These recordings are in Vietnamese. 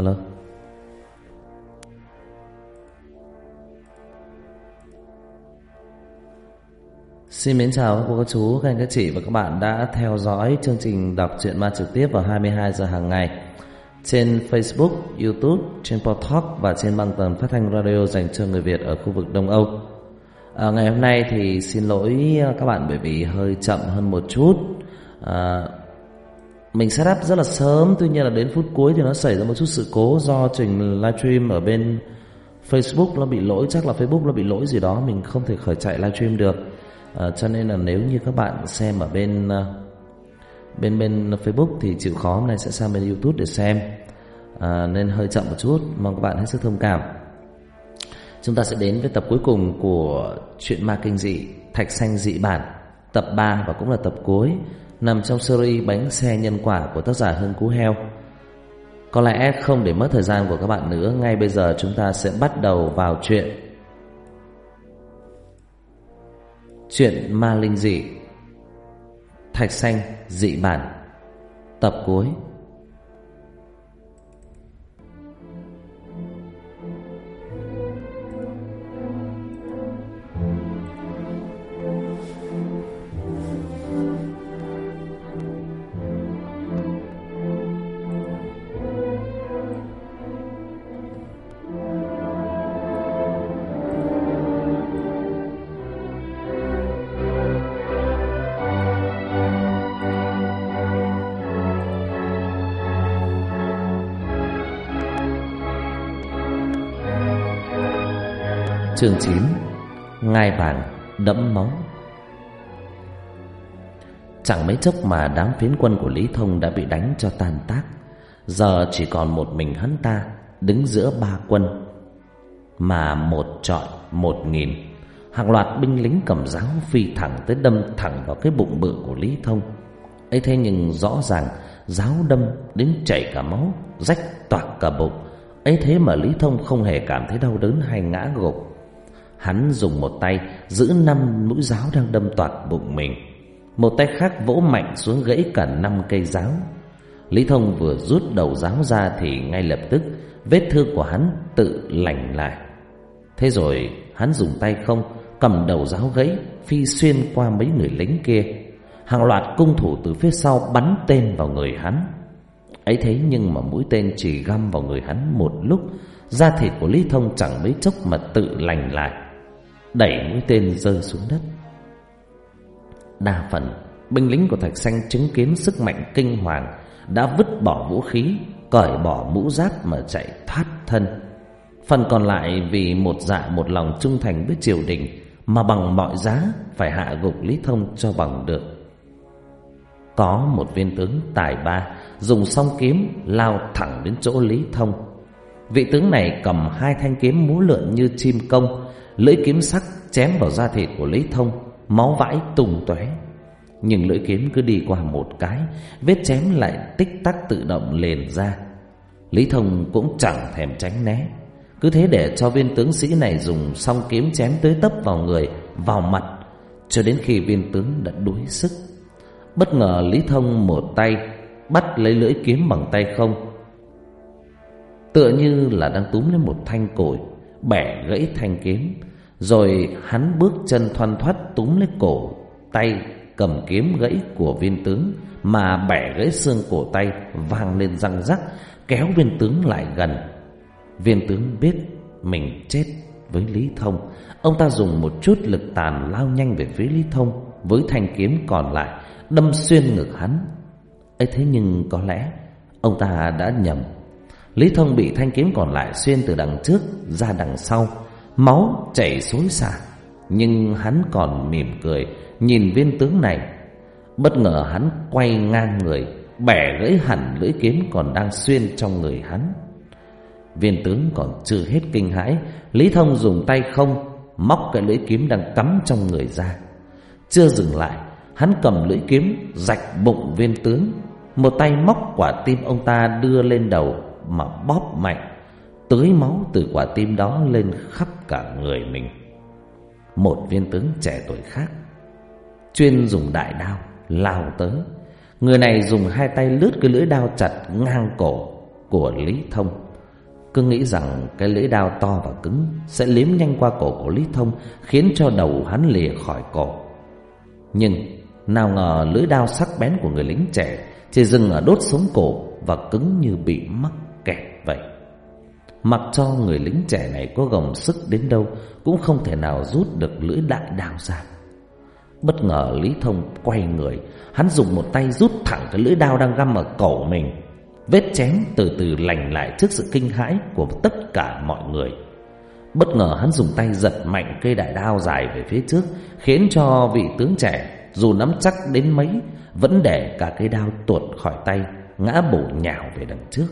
Alo Xin mến chào các cô các chú, các anh các chị và các bạn đã theo dõi chương trình đọc truyện ma trực tiếp vào 22 giờ hàng ngày trên Facebook, YouTube, trên Podtalk và trên băng tần phát thanh radio dành cho người Việt ở khu vực Đông Âu. À, ngày hôm nay thì xin lỗi các bạn bởi vì hơi chậm hơn một chút. À, mình setup rất là sớm, tuy nhiên là đến phút cuối thì nó xảy ra một chút sự cố do trình livestream ở bên Facebook nó bị lỗi, chắc là Facebook nó bị lỗi gì đó, mình không thể khởi chạy livestream được. À, cho nên là nếu như các bạn xem ở bên à, bên bên Facebook thì chịu khó hôm nay sẽ sang bên YouTube để xem. À, nên hơi chậm một chút mong các bạn hết sức thông cảm. Chúng ta sẽ đến với tập cuối cùng của chuyện ma kinh dị thạch xanh dị bản tập 3 và cũng là tập cuối nằm trong series bánh xe nhân quả của tác giả Hưng Cú Heo. Có lẽ không để mất thời gian của các bạn nữa, ngay bây giờ chúng ta sẽ bắt đầu vào chuyện. Chuyện ma linh dị. Thạch xanh dị bản. Tập cuối. Chương 9 Ngai vàng đẫm máu. Chẳng mấy chốc mà đám phiến quân của Lý Thông đã bị đánh cho tàn tác. Giờ chỉ còn một mình hắn ta, Đứng giữa ba quân, Mà một trọi một nghìn. Hàng loạt binh lính cầm giáo phi thẳng tới đâm thẳng vào cái bụng bự của Lý Thông. Ấy thế nhưng rõ ràng, giáo đâm đến chảy cả máu, Rách toạc cả bụng. Ấy thế mà Lý Thông không hề cảm thấy đau đớn hay ngã gục. Hắn dùng một tay giữ năm mũi giáo đang đâm toạc bụng mình. Một tay khác vỗ mạnh xuống gãy cả năm cây giáo. Lý Thông vừa rút đầu giáo ra thì ngay lập tức Vết thương của hắn tự lành lại. Thế rồi hắn dùng tay không cầm đầu giáo gãy Phi xuyên qua mấy người lính kia. Hàng loạt cung thủ từ phía sau bắn tên vào người hắn. Ấy thế nhưng mà mũi tên chỉ găm vào người hắn một lúc, Da thịt của Lý Thông chẳng mấy chốc mà tự lành lại đẩy mũi tên rơi xuống đất. Đa phần binh lính của Thạch Xanh chứng kiến sức mạnh kinh hoàng đã vứt bỏ vũ khí, cởi bỏ mũ giáp mà chạy thoát thân. Phần còn lại vì một dạ một lòng trung thành với triều đình mà bằng mọi giá phải hạ gục Lý Thông cho bằng được. Có một viên tướng tài ba dùng song kiếm lao thẳng đến chỗ Lý Thông. Vị tướng này cầm hai thanh kiếm múa lượn như chim công, Lưỡi kiếm sắc chém vào da thịt của Lý Thông, Máu vãi tung tóe. Nhưng lưỡi kiếm cứ đi qua một cái, Vết chém lại tích tắc tự động liền ra. Lý Thông cũng chẳng thèm tránh né. Cứ thế để cho viên tướng sĩ này dùng song kiếm chém tới tấp vào người, Vào mặt, Cho đến khi viên tướng đã đuối sức. Bất ngờ Lý Thông một tay, Bắt lấy lưỡi kiếm bằng tay không. Tựa như là đang túm lấy một thanh cổi Bẻ gãy thanh kiếm rồi hắn bước chân thoăn thoắt túm lấy cổ, Tay cầm kiếm gãy của viên tướng Mà bẻ gãy xương cổ tay Vang lên răng rắc, Kéo viên tướng lại gần. Viên tướng biết mình chết với Lý Thông. Ông ta dùng một chút lực tàn lao nhanh về phía Lý Thông Với thanh kiếm còn lại, Đâm xuyên ngực hắn. Ấy thế nhưng có lẽ Ông ta đã nhầm. Lý Thông bị thanh kiếm còn lại xuyên từ đằng trước ra đằng sau Máu chảy xối xả Nhưng hắn còn mỉm cười, Nhìn viên tướng này. Bất ngờ hắn quay ngang người, Bẻ gãy hẳn lưỡi kiếm còn đang xuyên trong người hắn. Viên tướng còn chưa hết kinh hãi, Lý Thông dùng tay không, Móc cái lưỡi kiếm đang cắm trong người ra. Chưa dừng lại, Hắn cầm lưỡi kiếm, rạch bụng viên tướng. Một tay móc quả tim ông ta đưa lên đầu Mà bóp mạnh. Tưới máu từ quả tim đó lên khắp cả người mình. Một viên tướng trẻ tuổi khác, chuyên dùng đại đao lao tới. Người này dùng hai tay lướt cái lưỡi đao chặt ngang cổ của Lý Thông. Cứ nghĩ rằng cái lưỡi đao to và cứng Sẽ liếm nhanh qua cổ của Lý Thông Khiến cho đầu hắn lìa khỏi cổ Nhưng nào ngờ lưỡi đao sắc bén của người lính trẻ Chỉ dừng ở đốt sống cổ Và cứng như bị mắc kẹt vậy Mặc cho người lính trẻ này có gồng sức đến đâu, Cũng không thể nào rút được lưỡi đại đao ra. Bất ngờ Lý Thông quay người, Hắn dùng một tay rút thẳng cái lưỡi đao đang găm ở cổ mình, Vết chém từ từ lành lại trước sự kinh hãi của tất cả mọi người. Bất ngờ hắn dùng tay giật mạnh cây đại đao dài về phía trước, Khiến cho vị tướng trẻ, dù nắm chắc đến mấy, Vẫn để cả cây đao tuột khỏi tay, Ngã bổ nhào về đằng trước.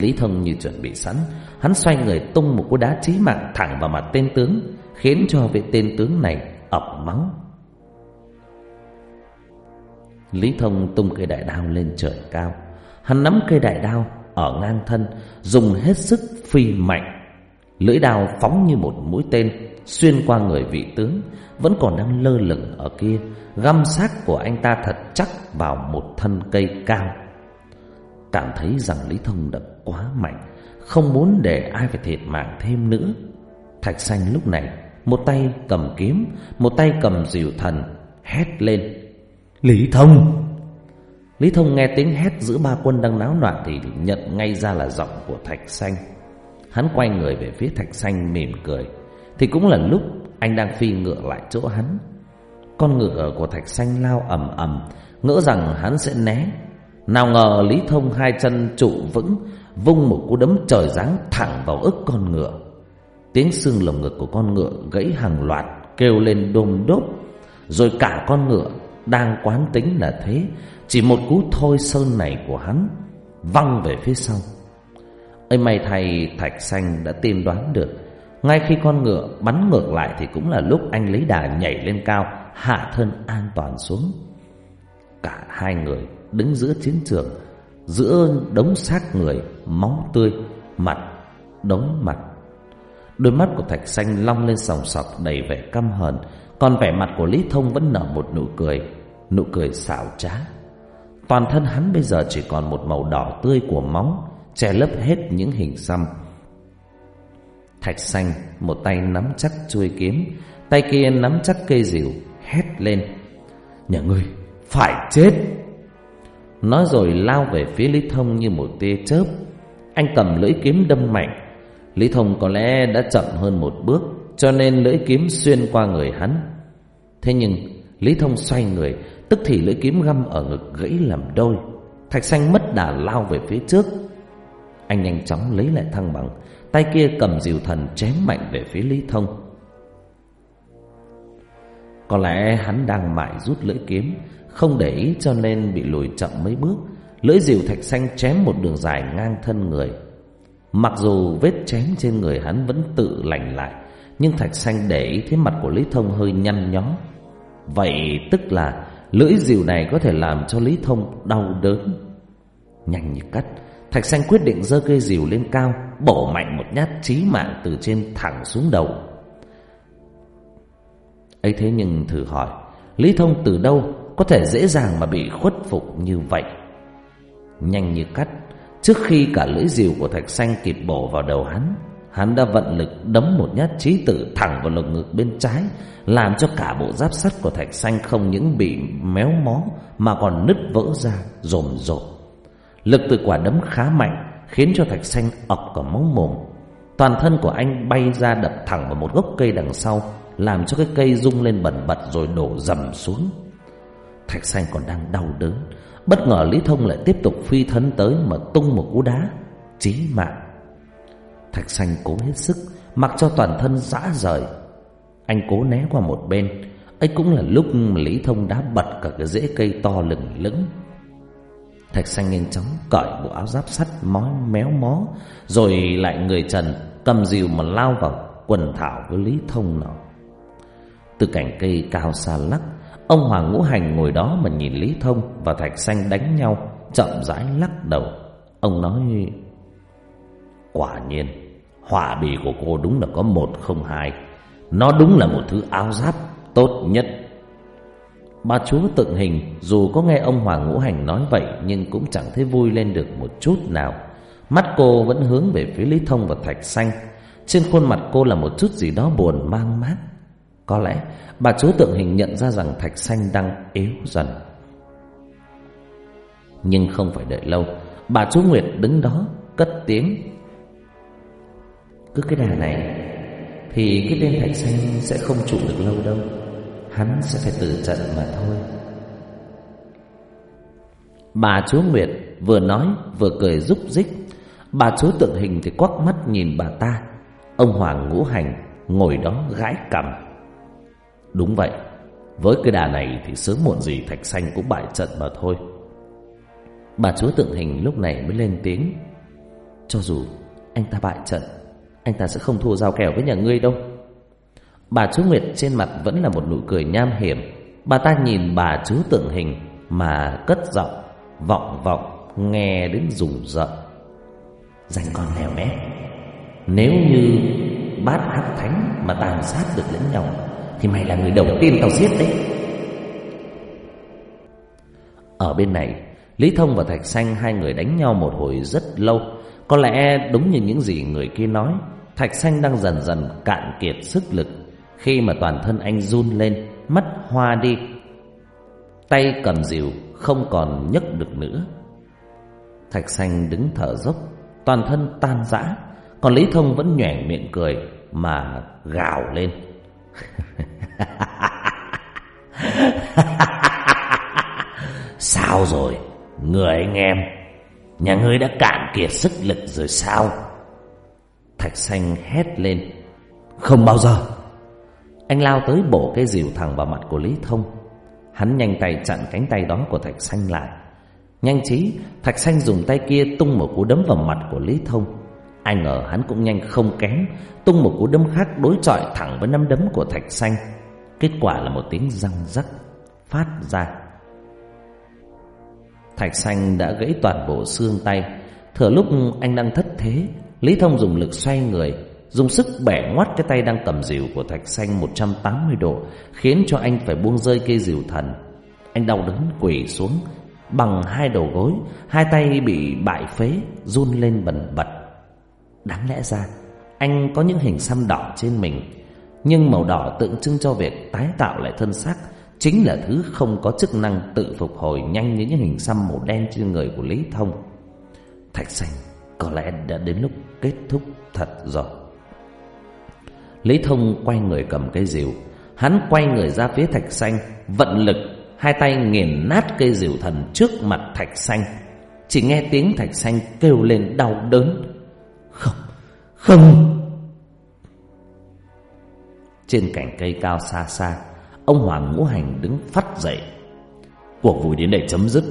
Lý Thông như chuẩn bị sẵn, Hắn xoay người tung một cú đá chí mạng thẳng vào mặt tên tướng, Khiến cho vị tên tướng này ập máu Lý Thông tung cây đại đao lên trời cao. Hắn nắm cây đại đao ở ngang thân, Dùng hết sức phi mạnh. Lưỡi đao phóng như một mũi tên, Xuyên qua người vị tướng, Vẫn còn đang lơ lửng ở kia. Găm xác của anh ta thật chắc vào một thân cây cao. Cảm thấy rằng Lý Thông đã quá mạnh, Không muốn để ai phải thiệt mạng thêm nữa. Thạch xanh lúc này, Một tay cầm kiếm, Một tay cầm dìu thần, Hét lên. Lý Thông! Lý Thông nghe tiếng hét giữa ba quân đang náo loạn Thì nhận ngay ra là giọng của Thạch xanh. Hắn quay người về phía Thạch xanh mỉm cười. Thì cũng là lúc anh đang phi ngựa lại chỗ hắn. Con ngựa của Thạch xanh lao ầm ầm, Ngỡ rằng hắn sẽ né nào ngờ Lý Thông hai chân trụ vững, Vung một cú đấm trời giáng thẳng vào ức con ngựa. Tiếng xương lồng ngực của con ngựa gãy hàng loạt, Kêu lên đôm đốp. Rồi cả con ngựa đang quán tính là thế, Chỉ một cú thôi sơn này của hắn Văng về phía sau. Ấy may thay Thạch Xanh đã tiên đoán được, Ngay khi con ngựa bắn ngược lại Thì cũng là lúc anh lấy đà nhảy lên cao, Hạ thân an toàn xuống. Cả hai người đứng giữa chiến trường, giữa đống xác người, máu tươi, mặt, đống mặt. Đôi mắt của thạch xanh long lên sòng sọc đầy vẻ căm hờn, còn vẻ mặt của lý thông vẫn nở một nụ cười nụ cười xảo trá. Toàn thân hắn bây giờ chỉ còn một màu đỏ tươi của máu, che lấp hết những hình xăm. Thạch xanh một tay nắm chắc chuôi kiếm, tay kia nắm chắc cây rìu, hét lên, nhà ngươi, phải chết! Nói rồi lao về phía Lý Thông như một tia chớp. Anh cầm lưỡi kiếm đâm mạnh. Lý Thông có lẽ đã chậm hơn một bước, Cho nên lưỡi kiếm xuyên qua người hắn. Thế nhưng, Lý Thông xoay người, Tức thì lưỡi kiếm găm ở ngực gãy làm đôi. Thạch xanh mất đà lao về phía trước. Anh nhanh chóng lấy lại thăng bằng, Tay kia cầm diều thần chém mạnh về phía Lý Thông. Có lẽ hắn đang mãi rút lưỡi kiếm không để ý cho nên bị lùi chậm mấy bước, Lưỡi dìu thạch xanh chém một đường dài ngang thân người. Mặc dù vết chém trên người hắn vẫn tự lành lại, Nhưng thạch xanh để ý thấy mặt của Lý Thông hơi nhăn nhó. Vậy tức là lưỡi dìu này có thể làm cho Lý Thông đau đớn. Nhanh như cắt, Thạch xanh quyết định giơ cây dìu lên cao, Bổ mạnh một nhát chí mạng từ trên thẳng xuống đầu. Ấy thế nhưng thử hỏi, Lý Thông từ đâu có thể dễ dàng mà bị khuất phục như vậy. Nhanh như cắt, trước khi cả lưỡi rìu của Thạch Xanh kịp bổ vào đầu hắn, hắn đã vận lực đấm một nhát chí tử thẳng vào lồng ngực bên trái, làm cho cả bộ giáp sắt của Thạch Xanh không những bị méo mó mà còn nứt vỡ ra rồm rộp. Lực từ quả đấm khá mạnh, khiến cho Thạch Xanh ọc cả máu mồm. Toàn thân của anh bay ra đập thẳng vào một gốc cây đằng sau, làm cho cái cây rung lên bẩn bật rồi đổ dầm xuống. Thạch xanh còn đang đau đớn. Bất ngờ Lý Thông lại tiếp tục phi thân tới Mà tung một cú đá. Chí mạng. Thạch xanh cố hết sức, Mặc cho toàn thân rã rời. Anh cố né qua một bên. Ấy cũng là lúc mà Lý Thông đã bật cả cái rễ cây to lừng lững. Thạch xanh nhanh chóng cởi bộ áo giáp sắt mói méo mó, Rồi lại người trần cầm dìu mà lao vào quần thảo với Lý Thông nọ. Từ cành cây cao xa lắc Ông Hoàng Ngũ Hành ngồi đó mà nhìn Lý Thông và Thạch Xanh đánh nhau, chậm rãi lắc đầu. Ông nói: "Quả nhiên, Hỏa bì của cô đúng là có một không hai. Nó đúng là một thứ áo giáp tốt nhất." Bà chúa tượng hình dù có nghe ông Hoàng Ngũ Hành nói vậy nhưng cũng chẳng thấy vui lên được một chút nào. Mắt cô vẫn hướng về phía Lý Thông và Thạch Xanh Trên khuôn mặt cô là một chút gì đó buồn mang mát có lẽ bà chúa tượng hình nhận ra rằng Thạch Xanh đang yếu dần. Nhưng không phải đợi lâu, Bà chúa Nguyệt đứng đó cất tiếng. Cứ cái đà này, Thì cái tên Thạch Xanh sẽ không trụ được lâu đâu. Hắn sẽ phải từ trận mà thôi. Bà chúa Nguyệt vừa nói vừa cười rúc rích. Bà chúa tượng hình thì quắc mắt nhìn bà ta. Ông Hoàng ngũ hành ngồi đó gãi cằm. Đúng vậy, Với cái đà này thì sớm muộn gì Thạch Xanh cũng bại trận mà thôi. Bà chúa tượng hình lúc này mới lên tiếng. Cho dù anh ta bại trận, Anh ta sẽ không thua giao kèo với nhà ngươi đâu. Bà chúa Nguyệt trên mặt vẫn là một nụ cười nham hiểm. Bà ta nhìn bà chúa tượng hình Mà cất giọng, Vọng vọng, nghe đến rùng rợn. Danh con nghèo mép Nếu như bát hắc thánh Mà tàn sát được lẫn nhau thì mày là người đầu tiên tao giết đấy. Ở bên này, Lý Thông và Thạch Xanh Hai người đánh nhau một hồi rất lâu. Có lẽ đúng như những gì người kia nói, Thạch Xanh đang dần dần cạn kiệt sức lực Khi mà toàn thân anh run lên, mắt hoa đi. Tay cầm dìu không còn nhấc được nữa. Thạch xanh đứng thở dốc, Toàn thân tan rã. Còn Lý Thông vẫn nhoẻn miệng cười Mà gào lên. Sao rồi? Người anh em, Nhà ngươi đã cạn kiệt sức lực rồi sao? Thạch xanh hét lên. Không bao giờ. Anh lao tới bổ cái dìu thẳng vào mặt của Lý Thông. Hắn nhanh tay chặn cánh tay đó của Thạch Xanh lại. Nhanh trí Thạch Xanh dùng tay kia tung một cú đấm vào mặt của Lý Thông. Ai ngờ hắn cũng nhanh không kém, Tung một cú đấm khác đối chọi thẳng với nắm đấm của Thạch Xanh. Kết quả là một tiếng răng rắc Phát ra. Thạch Xanh đã gãy toàn bộ xương tay. Thừa lúc anh đang thất thế, Lý Thông dùng lực xoay người, Dùng sức bẻ ngoắt cái tay đang cầm dìu của Thạch Xanh 180 độ, Khiến cho anh phải buông rơi cây dìu thần. Anh đau đớn quỳ xuống, Bằng hai đầu gối, Hai tay bị bại phế, Run lên bần bật. Đáng lẽ ra, Anh có những hình xăm đỏ trên mình, Nhưng màu đỏ tượng trưng cho việc tái tạo lại thân xác Chính là thứ không có chức năng tự phục hồi nhanh như những hình xăm màu đen trên người của Lý Thông. Thạch Xanh có lẽ đã đến lúc kết thúc thật rồi. Lý Thông quay người cầm cây rìu. Hắn quay người ra phía thạch xanh Vận lực, Hai tay nghiền nát cây rìu thần trước mặt thạch xanh Chỉ nghe tiếng thạch xanh kêu lên đau đớn. Không Không. Trên cành cây cao xa xa, Ông Hoàng Ngũ Hành đứng phát dậy. Cuộc vui đến đây chấm dứt.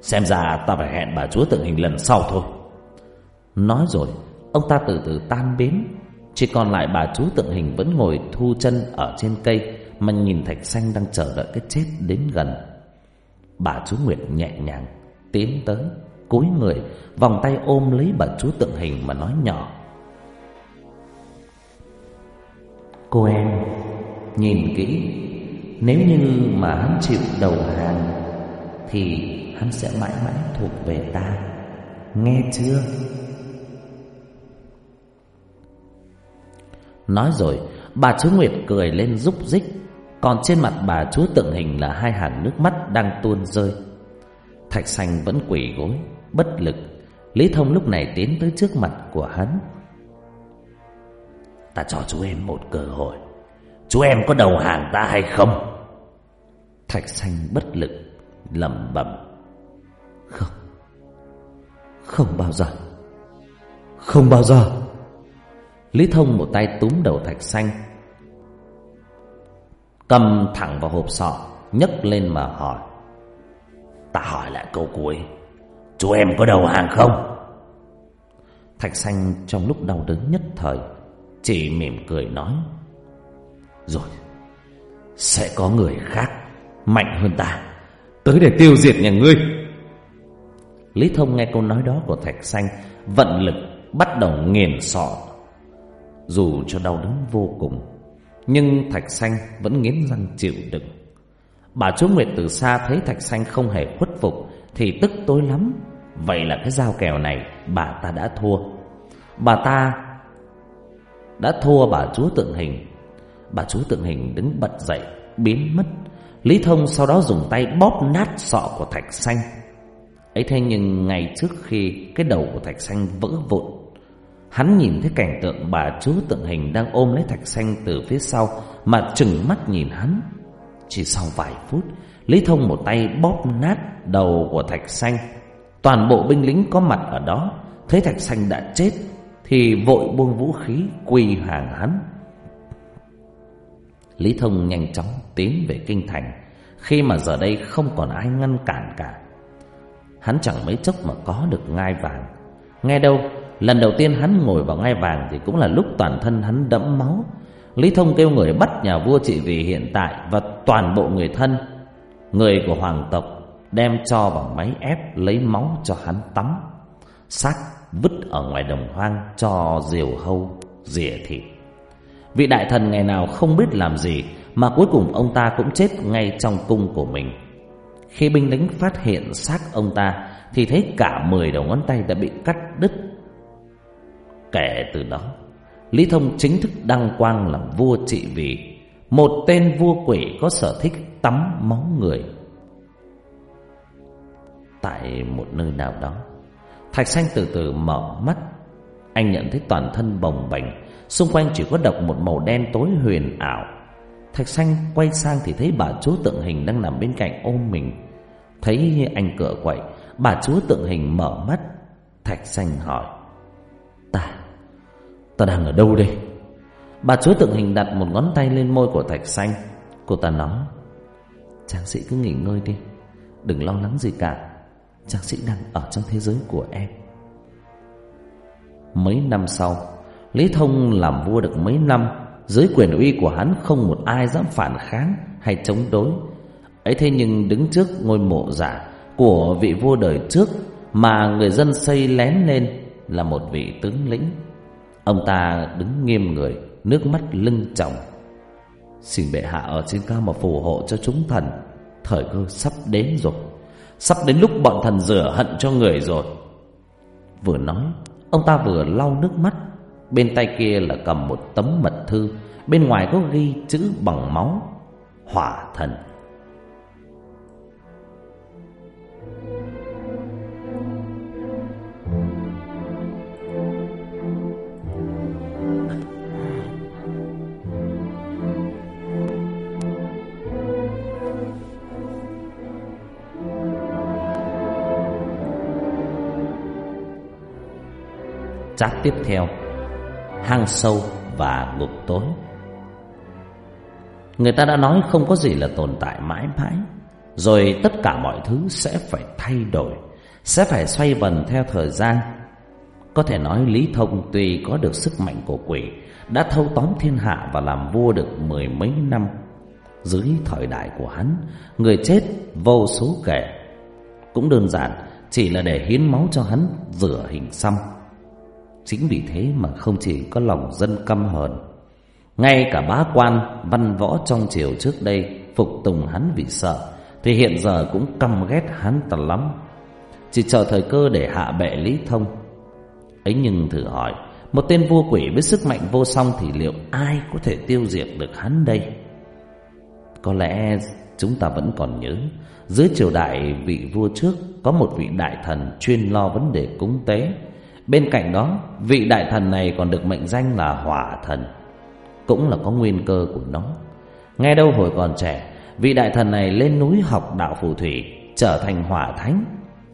Xem ra ta phải hẹn bà chúa tượng hình lần sau thôi. Nói rồi, Ông ta từ từ tan biến chỉ còn lại bà chú tượng hình vẫn ngồi thu chân ở trên cây, Mà nhìn Thạch Xanh đang chờ đợi cái chết đến gần. Bà chú Nguyệt nhẹ nhàng tiến tới cúi người, Vòng tay ôm lấy bà chú tượng hình mà nói nhỏ. Cô em, Nhìn kỹ, Nếu như mà hắn chịu đầu hàng, Thì hắn sẽ mãi mãi thuộc về ta. Nghe chưa? Nói rồi, Bà chúa Nguyệt cười lên rúc rích, Còn trên mặt bà chúa tượng hình là hai hàng nước mắt đang tuôn rơi. Thạch xanh vẫn quỳ gối. Bất lực. Lý Thông lúc này tiến tới trước mặt của hắn. Ta cho chú em một cơ hội. Chú em có đầu hàng ta hay không? Thạch xanh bất lực, lẩm bẩm. Không. Không bao giờ. Không bao giờ. Lý Thông một tay túm đầu thạch xanh Cầm thẳng vào hộp sọ, nhấc lên mà hỏi. Ta hỏi lại câu cuối. Chú em có đầu hàng không? Thạch xanh trong lúc đau đớn nhất thời, Chỉ mỉm cười nói, Rồi, Sẽ có người khác Mạnh hơn ta. Tới để tiêu diệt nhà ngươi. Lý Thông nghe câu nói đó của Thạch Xanh, Vận lực bắt đầu nghiền sọ. Dù cho đau đớn vô cùng, Nhưng Thạch Xanh vẫn nghiến răng chịu đựng. Bà chú Nguyệt từ xa thấy Thạch Xanh không hề khuất phục, Thì tức tối lắm Vậy là cái giao kèo này bà ta đã thua. Bà ta đã thua bà chúa tượng hình. Bà chúa tượng hình đứng bật dậy, Biến mất. Lý Thông sau đó dùng tay bóp nát sọ của Thạch Xanh. Ấy thế nhưng ngày trước khi cái đầu của Thạch Xanh vỡ vụn, Hắn nhìn thấy cảnh tượng bà chúa tượng hình đang ôm lấy Thạch Xanh từ phía sau Mà chừng mắt nhìn hắn. Chỉ sau vài phút, Lý Thông một tay bóp nát đầu của Thạch Xanh. Toàn bộ binh lính có mặt ở đó. Thấy Thạch Xanh đã chết, Thì vội buông vũ khí quy hàng hắn. Lý Thông nhanh chóng tiến về kinh thành. Khi mà giờ đây không còn ai ngăn cản cả, Hắn chẳng mấy chốc mà có được ngai vàng. Nghe đâu, Lần đầu tiên hắn ngồi vào ngai vàng Thì cũng là lúc toàn thân hắn đẫm máu. Lý Thông kêu người bắt nhà vua trị vì hiện tại Và toàn bộ người thân, Người của hoàng tộc Đem cho vào máy ép lấy máu cho hắn tắm, Xác vứt ở ngoài đồng hoang Cho diều hâu rỉa thịt. Vị đại thần ngày nào không biết làm gì Mà cuối cùng ông ta cũng chết ngay trong cung của mình. Khi binh lính phát hiện xác ông ta Thì thấy cả mười đầu ngón tay đã bị cắt đứt. Kể từ đó, Lý Thông chính thức đăng quang làm vua trị vì. Một tên vua quỷ có sở thích tắm máu người. Tại một nơi nào đó. Thạch xanh từ từ mở mắt. Anh nhận thấy toàn thân bồng bềnh, Xung quanh chỉ có độc một màu đen tối huyền ảo. Thạch xanh quay sang thì thấy bà chúa tượng hình đang nằm bên cạnh ôm mình. Thấy anh cửa quậy, Bà chúa tượng hình mở mắt. Thạch xanh hỏi, Ta Ta đang ở đâu đây? Bà chúa tượng hình đặt một ngón tay lên môi của thạch xanh. Cô ta nói Tráng sĩ cứ nghỉ ngơi đi, Đừng lo lắng gì cả. Tráng sĩ đang ở trong thế giới của em. Mấy năm sau, Lý Thông làm vua được mấy năm, Dưới quyền uy của hắn không một ai dám phản kháng hay chống đối. Ấy thế nhưng đứng trước ngôi mộ giả Của vị vua đời trước Mà người dân xây lén lên Là một vị tướng lĩnh. Ông ta đứng nghiêm người, Nước mắt lưng tròng. Xin bệ hạ ở trên cao mà phù hộ cho chúng thần, Thời cơ sắp đến rồi. Sắp đến lúc bọn thần rửa hận cho người rồi. Vừa nói, Ông ta vừa lau nước mắt. Bên tay kia là cầm một tấm mật thư, Bên ngoài có ghi chữ bằng máu. Hỏa thần. Giáp tiếp theo, Hang sâu và ngục tối Người ta đã nói không có gì là tồn tại mãi mãi, Rồi tất cả mọi thứ sẽ phải thay đổi, Sẽ phải xoay vần theo thời gian. Có thể nói Lý Thông tuy có được sức mạnh của quỷ, Đã thâu tóm thiên hạ và làm vua được mười mấy năm. Dưới thời đại của hắn, Người chết vô số kể. Cũng đơn giản, Chỉ là để hiến máu cho hắn rửa hình xăm Chính vì thế mà không chỉ có lòng dân căm hờn, Ngay cả bá quan, văn võ trong triều trước đây Phục tùng hắn vì sợ, Thì hiện giờ cũng căm ghét hắn tật lắm. Chỉ chờ thời cơ để hạ bệ Lý Thông. Ấy nhưng thử hỏi, Một tên vua quỷ với sức mạnh vô song Thì liệu ai có thể tiêu diệt được hắn đây? Có lẽ chúng ta vẫn còn nhớ, Dưới triều đại vị vua trước Có một vị đại thần chuyên lo vấn đề cúng tế. Bên cạnh đó, vị đại thần này còn được mệnh danh là hỏa thần, cũng là có nguyên cơ của nó. Nghe đâu hồi còn trẻ, vị đại thần này lên núi học đạo phù thủy, trở thành hỏa thánh.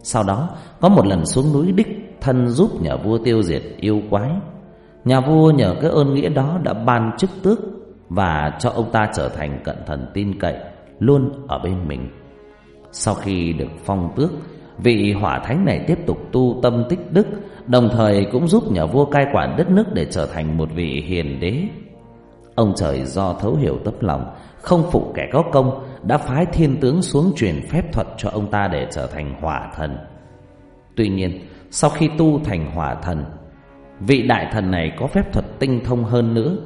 Sau đó, có một lần xuống núi đích thân giúp nhà vua tiêu diệt yêu quái. Nhà vua nhờ cái ơn nghĩa đó đã ban chức tước và cho ông ta trở thành cận thần tin cậy, luôn ở bên mình. Sau khi được phong tước, vị hỏa thánh này tiếp tục tu tâm tích đức, Đồng thời cũng giúp nhà vua cai quản đất nước để trở thành một vị hiền đế. Ông trời do thấu hiểu tấm lòng, Không phụ kẻ có công, Đã phái thiên tướng xuống truyền phép thuật cho ông ta để trở thành hỏa thần. Tuy nhiên, Sau khi tu thành hỏa thần, Vị đại thần này có phép thuật tinh thông hơn nữa,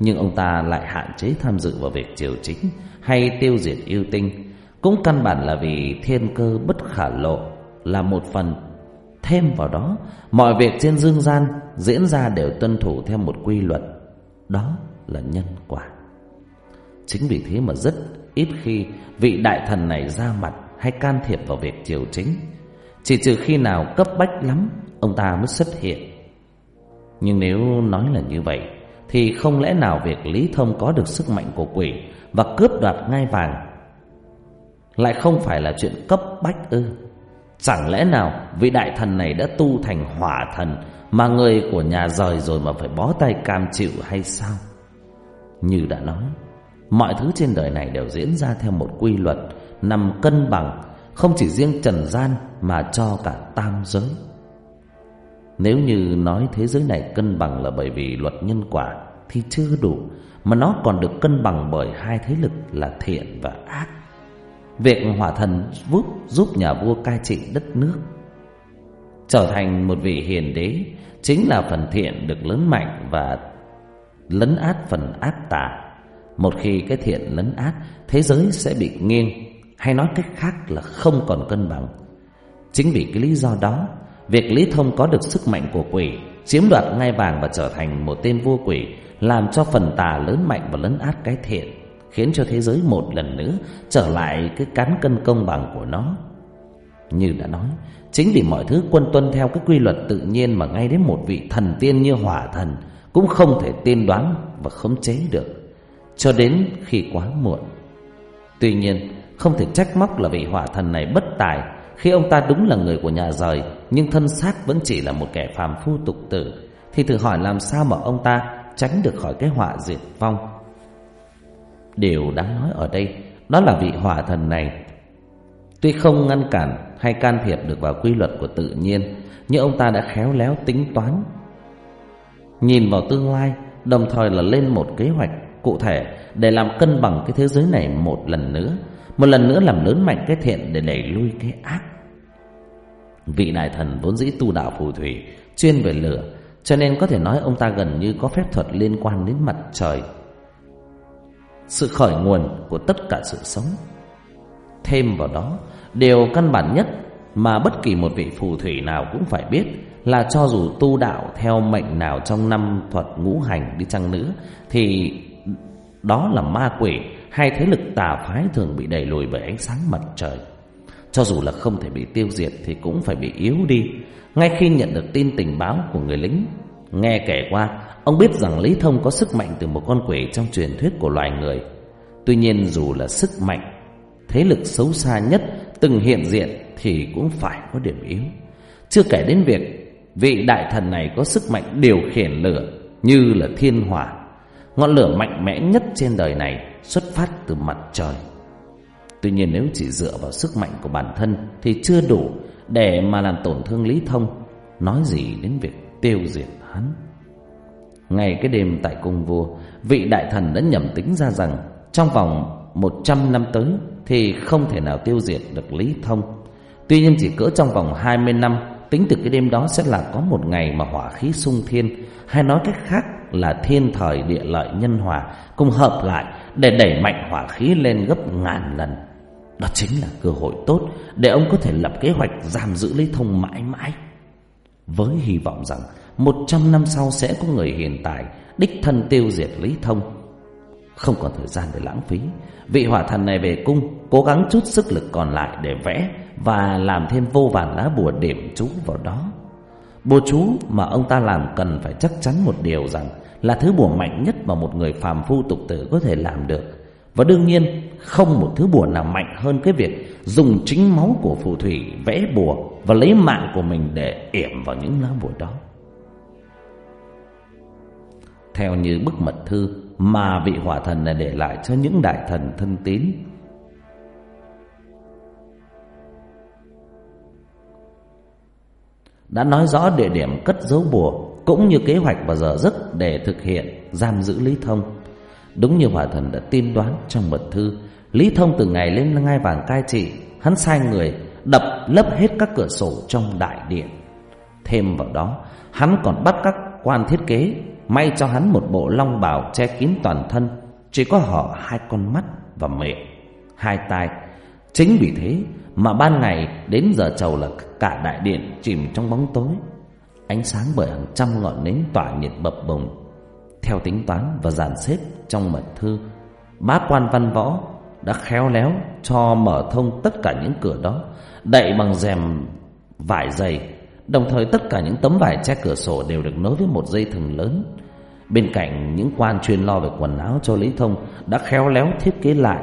Nhưng ông ta lại hạn chế tham dự vào việc triều chính Hay tiêu diệt yêu tinh, Cũng căn bản là vì thiên cơ bất khả lộ. Là một phần. Thêm vào đó, Mọi việc trên dương gian Diễn ra đều tuân thủ theo một quy luật. Đó là nhân quả. Chính vì thế mà rất ít khi Vị đại thần này ra mặt Hay can thiệp vào việc triều chính. Chỉ trừ khi nào cấp bách lắm, Ông ta mới xuất hiện. Nhưng nếu nói là như vậy, Thì không lẽ nào việc Lý Thông có được sức mạnh của quỷ Và cướp đoạt ngai vàng Lại không phải là chuyện cấp bách ư? Chẳng lẽ nào vị đại thần này đã tu thành hỏa thần Mà người của nhà rời rồi mà phải bó tay cam chịu hay sao? Như đã nói, Mọi thứ trên đời này đều diễn ra theo một quy luật Nằm cân bằng, Không chỉ riêng trần gian Mà cho cả tam giới. Nếu như nói thế giới này cân bằng là bởi vì luật nhân quả Thì chưa đủ, Mà nó còn được cân bằng bởi hai thế lực là thiện và ác. Việc hỏa thần giúp giúp nhà vua cai trị đất nước. Trở thành một vị hiền đế Chính là phần thiện được lớn mạnh và lấn át phần ác tà. Một khi cái thiện lấn át, Thế giới sẽ bị nghiêng, Hay nói cách khác là không còn cân bằng. Chính vì cái lý do đó, Việc Lý Thông có được sức mạnh của quỷ, Chiếm đoạt ngai vàng và trở thành một tên vua quỷ, Làm cho phần tà lớn mạnh và lấn át cái thiện khiến cho thế giới một lần nữa trở lại cái cán cân công bằng của nó. Như đã nói, chính vì mọi thứ quân tuân theo cái quy luật tự nhiên mà ngay đến một vị thần tiên như hỏa thần cũng không thể tiên đoán và khống chế được, cho đến khi quá muộn. Tuy nhiên, không thể trách móc là vị hỏa thần này bất tài khi ông ta đúng là người của nhà rời nhưng thân xác vẫn chỉ là một kẻ phàm phu tục tử thì thử hỏi làm sao mà ông ta tránh được khỏi cái họa diệt vong Điều đáng nói ở đây, Đó là vị hỏa thần này. Tuy không ngăn cản hay can thiệp được vào quy luật của tự nhiên, Nhưng ông ta đã khéo léo tính toán. Nhìn vào tương lai, Đồng thời là lên một kế hoạch cụ thể Để làm cân bằng cái thế giới này một lần nữa, Một lần nữa làm lớn mạnh cái thiện để đẩy lui cái ác. Vị đại thần vốn dĩ tu đạo phù thủy, Chuyên về lửa, Cho nên có thể nói ông ta gần như có phép thuật liên quan đến mặt trời sự khởi nguồn của tất cả sự sống. Thêm vào đó, điều căn bản nhất mà bất kỳ một vị phù thủy nào cũng phải biết là cho dù tu đạo theo mệnh nào trong năm thuật ngũ hành đi chăng nữa thì đó là ma quỷ hay thế lực tà phái thường bị đẩy lùi bởi ánh sáng mặt trời. Cho dù là không thể bị tiêu diệt thì cũng phải bị yếu đi. Ngay khi nhận được tin tình báo của người lính, nghe kể qua Ông biết rằng Lý Thông có sức mạnh từ một con quỷ trong truyền thuyết của loài người. Tuy nhiên dù là sức mạnh, thế lực xấu xa nhất từng hiện diện thì cũng phải có điểm yếu. Chưa kể đến việc vị đại thần này có sức mạnh điều khiển lửa như là thiên hỏa. Ngọn lửa mạnh mẽ nhất trên đời này xuất phát từ mặt trời. Tuy nhiên nếu chỉ dựa vào sức mạnh của bản thân thì chưa đủ để mà làm tổn thương Lý Thông. Nói gì đến việc tiêu diệt hắn. Ngày cái đêm tại cung vua, Vị đại thần đã nhầm tính ra rằng Trong vòng 100 năm tới Thì không thể nào tiêu diệt được Lý Thông. Tuy nhiên chỉ cỡ trong vòng 20 năm, Tính từ cái đêm đó sẽ là có một ngày Mà hỏa khí sung thiên, Hay nói cách khác là thiên thời địa lợi nhân hòa, Cùng hợp lại Để đẩy mạnh hỏa khí lên gấp ngàn lần. Đó chính là cơ hội tốt Để ông có thể lập kế hoạch giam giữ Lý Thông mãi mãi. Với hy vọng rằng một trăm năm sau sẽ có người hiện tại đích thân tiêu diệt Lý Thông. Không còn thời gian để lãng phí, vị hỏa thần này về cung cố gắng chút sức lực còn lại để vẽ và làm thêm vô vàn lá bùa điểm chú vào đó. Bùa chú mà ông ta làm cần phải chắc chắn một điều rằng là thứ bùa mạnh nhất mà một người phàm phu tục tử có thể làm được. Và đương nhiên, không một thứ bùa nào mạnh hơn cái việc dùng chính máu của phù thủy vẽ bùa và lấy mạng của mình để yểm vào những lá bùa đó theo như bức mật thư mà vị hỏa thần này để lại cho những đại thần thân tín. Đã nói rõ địa điểm cất giấu bùa cũng như kế hoạch và giờ giấc để thực hiện, giam giữ Lý Thông. Đúng như hỏa thần đã tiên đoán trong mật thư, Lý Thông từ ngày lên ngai vàng cai trị, hắn sai người đập lấp hết các cửa sổ trong đại điện. Thêm vào đó, hắn còn bắt các quan thiết kế May cho hắn một bộ long bào che kín toàn thân Chỉ có họ hai con mắt và miệng Hai tai Chính vì thế mà ban ngày đến giờ chầu là cả đại điện chìm trong bóng tối. Ánh sáng bởi hàng trăm ngọn nến tỏa nhiệt bập bùng. Theo tính toán và dàn xếp trong mật thư, bá quan văn võ đã khéo léo cho mở thông tất cả những cửa đó, đậy bằng rèm vải dày. Đồng thời tất cả những tấm vải che cửa sổ đều được nối với một dây thừng lớn. Bên cạnh những quan chuyên lo về quần áo cho Lý Thông đã khéo léo thiết kế lại.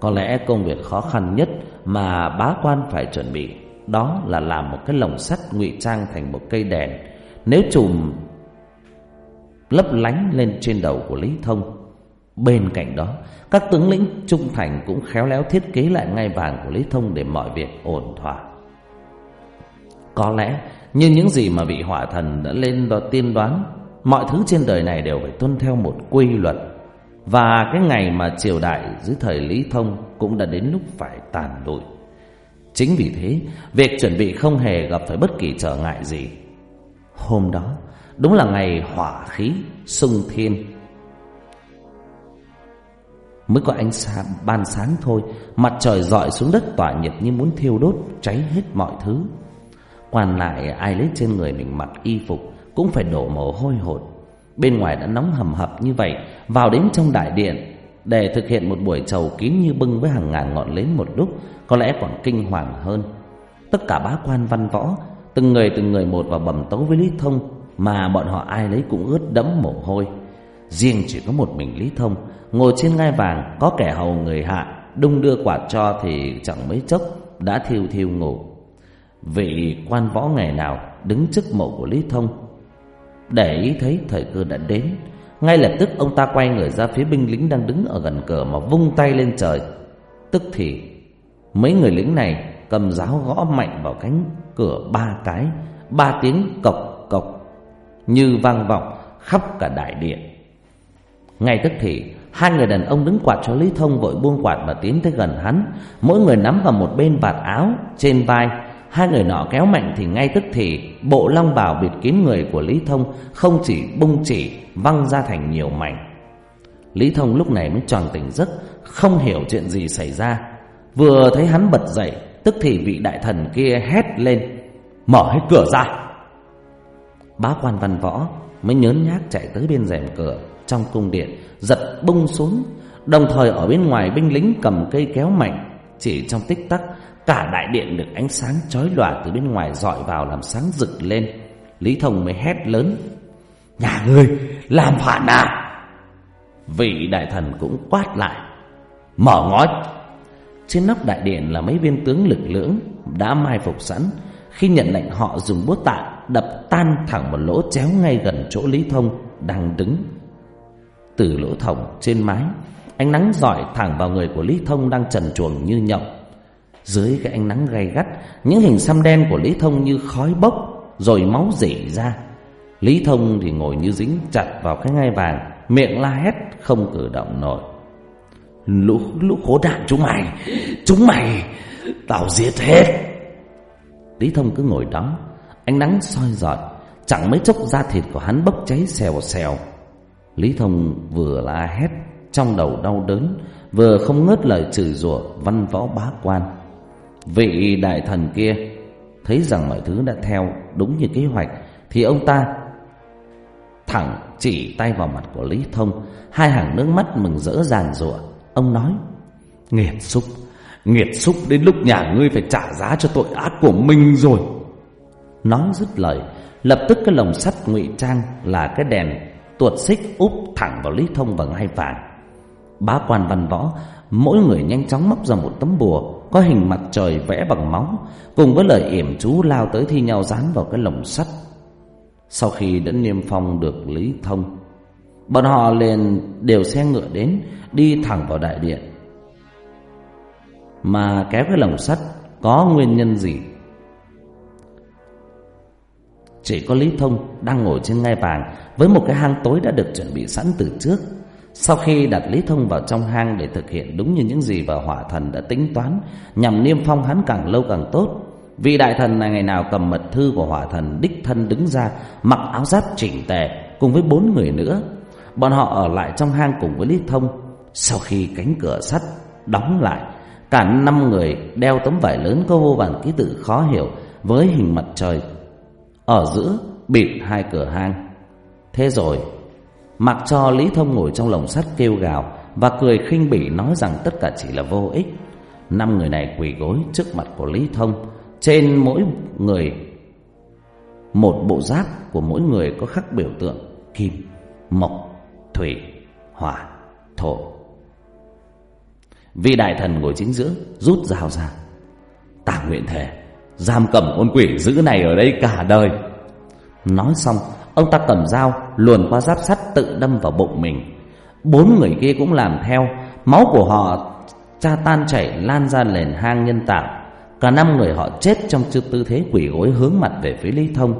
Có lẽ công việc khó khăn nhất mà bá quan phải chuẩn bị đó là làm một cái lồng sắt ngụy trang thành một cây đèn. Nếu chùm lấp lánh lên trên đầu của Lý Thông. Bên cạnh đó, các tướng lĩnh trung thành cũng khéo léo thiết kế lại ngai vàng của Lý Thông để mọi việc ổn thỏa. Có lẽ như những gì mà vị hỏa thần đã lên đó tiên đoán, mọi thứ trên đời này đều phải tuân theo một quy luật. Và cái ngày mà triều đại dưới thời Lý Thông cũng đã đến lúc phải tàn lụi. Chính vì thế, việc chuẩn bị không hề gặp phải bất kỳ trở ngại gì. Hôm đó, đúng là ngày hỏa khí sung thiên. Mới có ánh sáng ban sáng thôi, mặt trời dọi xuống đất tỏa nhiệt như muốn thiêu đốt, cháy hết mọi thứ. Quan lại ai lấy trên người mình mặc y phục cũng phải đổ mồ hôi hột. Bên ngoài đã nóng hầm hập như vậy, vào đến trong đại điện để thực hiện một buổi chầu kín như bưng với hàng ngàn ngọn nến một lúc, có lẽ còn kinh hoàng hơn. Tất cả bá quan văn võ, từng người từng người một vào bẩm tấu với Lý Thông, mà bọn họ ai lấy cũng ướt đẫm mồ hôi. Riêng chỉ có một mình Lý Thông ngồi trên ngai vàng, có kẻ hầu người hạ, đung đưa quạt cho thì chẳng mấy chốc đã thiêu thiêu ngủ. Vị quan võ ngày nào đứng trước mộ của Lý Thông, để ý thấy thời cơ đã đến, ngay lập tức ông ta quay người ra phía binh lính đang đứng ở gần cửa mà vung tay lên trời. Tức thì mấy người lính này cầm giáo gõ mạnh vào cánh cửa ba cái, ba tiếng cộc cộc như vang vọng khắp cả đại điện. Ngay tức thì hai người đàn ông đứng quạt cho Lý Thông vội buông quạt và tiến tới gần hắn, mỗi người nắm vào một bên vạt áo trên vai. Hai người nọ kéo mạnh thì ngay tức thì bộ long bào bịt kín người của Lý Thông không chỉ bung chỉ văng ra thành nhiều mảnh. Lý Thông lúc này mới tròn tỉnh giấc, không hiểu chuyện gì xảy ra. Vừa thấy hắn bật dậy, tức thì vị đại thần kia hét lên, mở hết cửa ra. Bá quan văn võ mới nhớn nhác chạy tới bên rèm cửa trong cung điện, giật bung xuống. Đồng thời ở bên ngoài binh lính cầm cây kéo mạnh, chỉ trong tích tắc cả đại điện được ánh sáng chói lòa từ bên ngoài dọi vào làm sáng rực lên. Lý Thông mới hét lớn, nhà ngươi làm phản à? Vị đại thần cũng quát lại, mở ngói. Trên nóc đại điện là mấy viên tướng lực lưỡng đã mai phục sẵn. Khi nhận lệnh họ dùng búa tạ đập tan thẳng một lỗ chéo ngay gần chỗ Lý Thông đang đứng. Từ lỗ thủng trên mái, ánh nắng rọi thẳng vào người của Lý Thông đang trần truồng như nhộng. Dưới cái ánh nắng gay gắt, những hình xăm đen của Lý Thông như khói bốc rồi máu rỉ ra. Lý Thông thì ngồi như dính chặt vào cái ngai vàng, miệng la hét không cử động nổi. Lũ lũ khố đạn chúng mày, chúng mày, tao giết hết. Lý Thông cứ ngồi đó, ánh nắng soi rọi, chẳng mấy chốc da thịt của hắn bốc cháy xèo xèo. Lý Thông vừa la hét trong đầu đau đớn, vừa không ngớt lời chửi rủa văn võ bá quan. Vị đại thần kia thấy rằng mọi thứ đã theo đúng như kế hoạch thì ông ta thẳng chỉ tay vào mặt của Lý Thông, hai hàng nước mắt mừng rỡ giàn rủa. Ông nói: "Nghiệt xúc, nghiệt xúc đến lúc nhà ngươi phải trả giá cho tội ác của mình rồi." Nói dứt lời, lập tức cái lồng sắt ngụy trang là cái đèn tuột xích úp thẳng vào Lý Thông và Ngai vàng. Bá quan văn võ, mỗi người nhanh chóng móc ra một tấm bùa có hình mặt trời vẽ bằng máu, cùng với lời yểm chú lao tới thi nhau dán vào cái lồng sắt. Sau khi đã niêm phong được Lý Thông, bọn họ liền đều xe ngựa đến, đi thẳng vào đại điện. Mà kéo cái lồng sắt có nguyên nhân gì? Chỉ có Lý Thông đang ngồi trên ngai vàng với một cái hang tối đã được chuẩn bị sẵn từ trước. Sau khi đặt Lý Thông vào trong hang để thực hiện đúng như những gì và hỏa thần đã tính toán nhằm niêm phong hắn càng lâu càng tốt, vị đại thần này ngày nào cầm mật thư của hỏa thần đích thân đứng ra mặc áo giáp chỉnh tề cùng với bốn người nữa. Bọn họ ở lại trong hang cùng với Lý Thông. Sau khi cánh cửa sắt đóng lại, Cả năm người đeo tấm vải lớn có vô vàn ký tự khó hiểu với hình mặt trời. Ở giữa bịt hai cửa hang. Thế rồi, mặc cho Lý Thông ngồi trong lồng sắt kêu gào và cười khinh bỉ nói rằng tất cả chỉ là vô ích. Năm người này quỳ gối trước mặt của Lý Thông, trên mỗi người một bộ giáp của mỗi người có khắc biểu tượng kim, mộc, thủy, hỏa, thổ. Vị đại thần ngồi chính giữa rút dao ra. Ta nguyện thề giam cầm con quỷ dữ này ở đây cả đời. Nói xong, ông ta cầm dao luồn qua giáp sắt tự đâm vào bụng mình. Bốn người kia cũng làm theo, máu của họ cha tan chảy lan ra nền hang nhân tạo. Cả năm người họ chết trong tư thế quỷ gối hướng mặt về phía Lý Thông.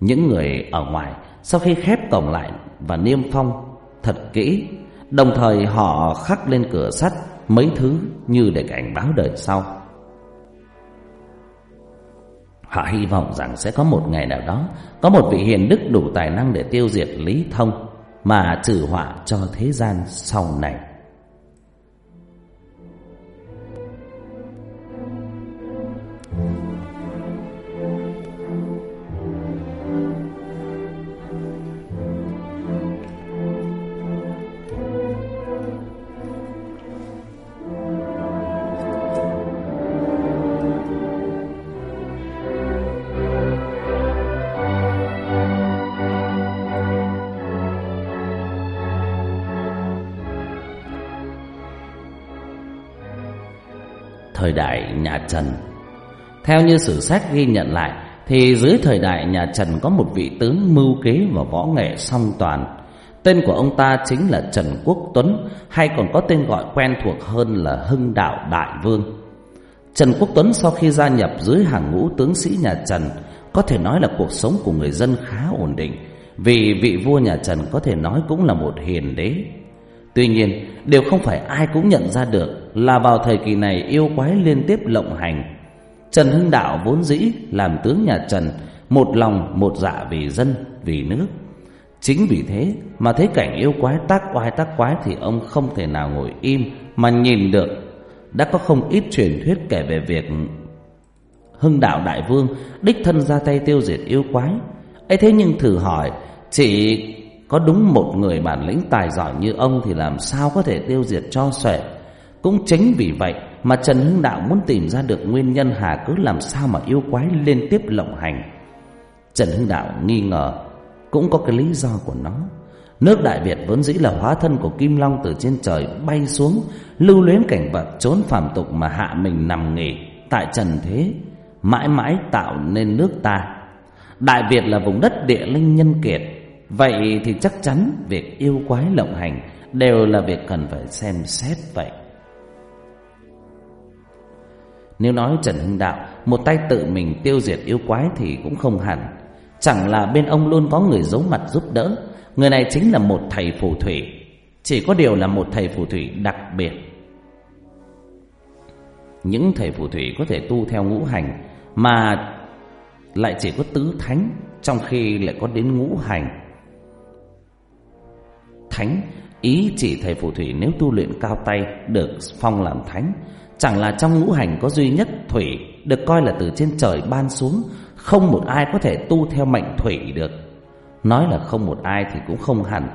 Những người ở ngoài sau khi khép cổng lại và niêm phong thật kỹ, đồng thời họ khắc lên cửa sắt mấy thứ như để cảnh báo đời sau. Họ hy vọng rằng sẽ có một ngày nào đó, có một vị hiền đức đủ tài năng để tiêu diệt Lý Thông mà trừ họa cho thế gian sau này. Nhà Trần. Theo như sử sách ghi nhận lại, thì dưới thời đại nhà Trần có một vị tướng mưu kế và võ nghệ song toàn. Tên của ông ta chính là Trần Quốc Tuấn, hay còn có tên gọi quen thuộc hơn là Hưng Đạo Đại Vương. Trần Quốc Tuấn sau khi gia nhập dưới hàng ngũ tướng sĩ nhà Trần, có thể nói là cuộc sống của người dân khá ổn định, vì vị vua nhà Trần có thể nói cũng là một hiền đế. Tuy nhiên, đều không phải ai cũng nhận ra được là vào thời kỳ này yêu quái liên tiếp lộng hành. Trần Hưng Đạo vốn dĩ làm tướng nhà Trần, một lòng một dạ vì dân, vì nước. Chính vì thế mà thấy cảnh yêu quái tác oai tác quái thì ông không thể nào ngồi im mà nhìn được. Đã có không ít truyền thuyết kể về việc Hưng Đạo Đại Vương đích thân ra tay tiêu diệt yêu quái. ấy thế nhưng thử hỏi, chỉ có đúng một người bản lĩnh tài giỏi như ông thì làm sao có thể tiêu diệt cho xuể. Cũng chính vì vậy mà Trần Hưng Đạo muốn tìm ra được nguyên nhân hà cứ làm sao mà yêu quái liên tiếp lộng hành. Trần Hưng Đạo nghi ngờ cũng có cái lý do của nó. Nước Đại Việt vốn dĩ là hóa thân của Kim Long từ trên trời bay xuống, lưu luyến cảnh vật trốn phàm tục mà hạ mình nằm nghỉ tại trần thế, mãi mãi tạo nên nước ta. Đại Việt là vùng đất địa linh nhân kiệt, vậy thì chắc chắn việc yêu quái lộng hành đều là việc cần phải xem xét vậy. Nếu nói Trần Hưng Đạo một tay tự mình tiêu diệt yêu quái thì cũng không hẳn. Chẳng là bên ông luôn có người giấu mặt giúp đỡ. Người này chính là một thầy phù thủy. Chỉ có điều là một thầy phù thủy đặc biệt. Những thầy phù thủy có thể tu theo ngũ hành mà lại chỉ có tứ thánh, trong khi lại có đến ngũ hành. Thánh. Ý chỉ thầy phù thủy nếu tu luyện cao tay được phong làm thánh. Chẳng là trong ngũ hành có duy nhất thủy, Được coi là từ trên trời ban xuống, Không một ai có thể tu theo mệnh thủy được. Nói là không một ai thì cũng không hẳn.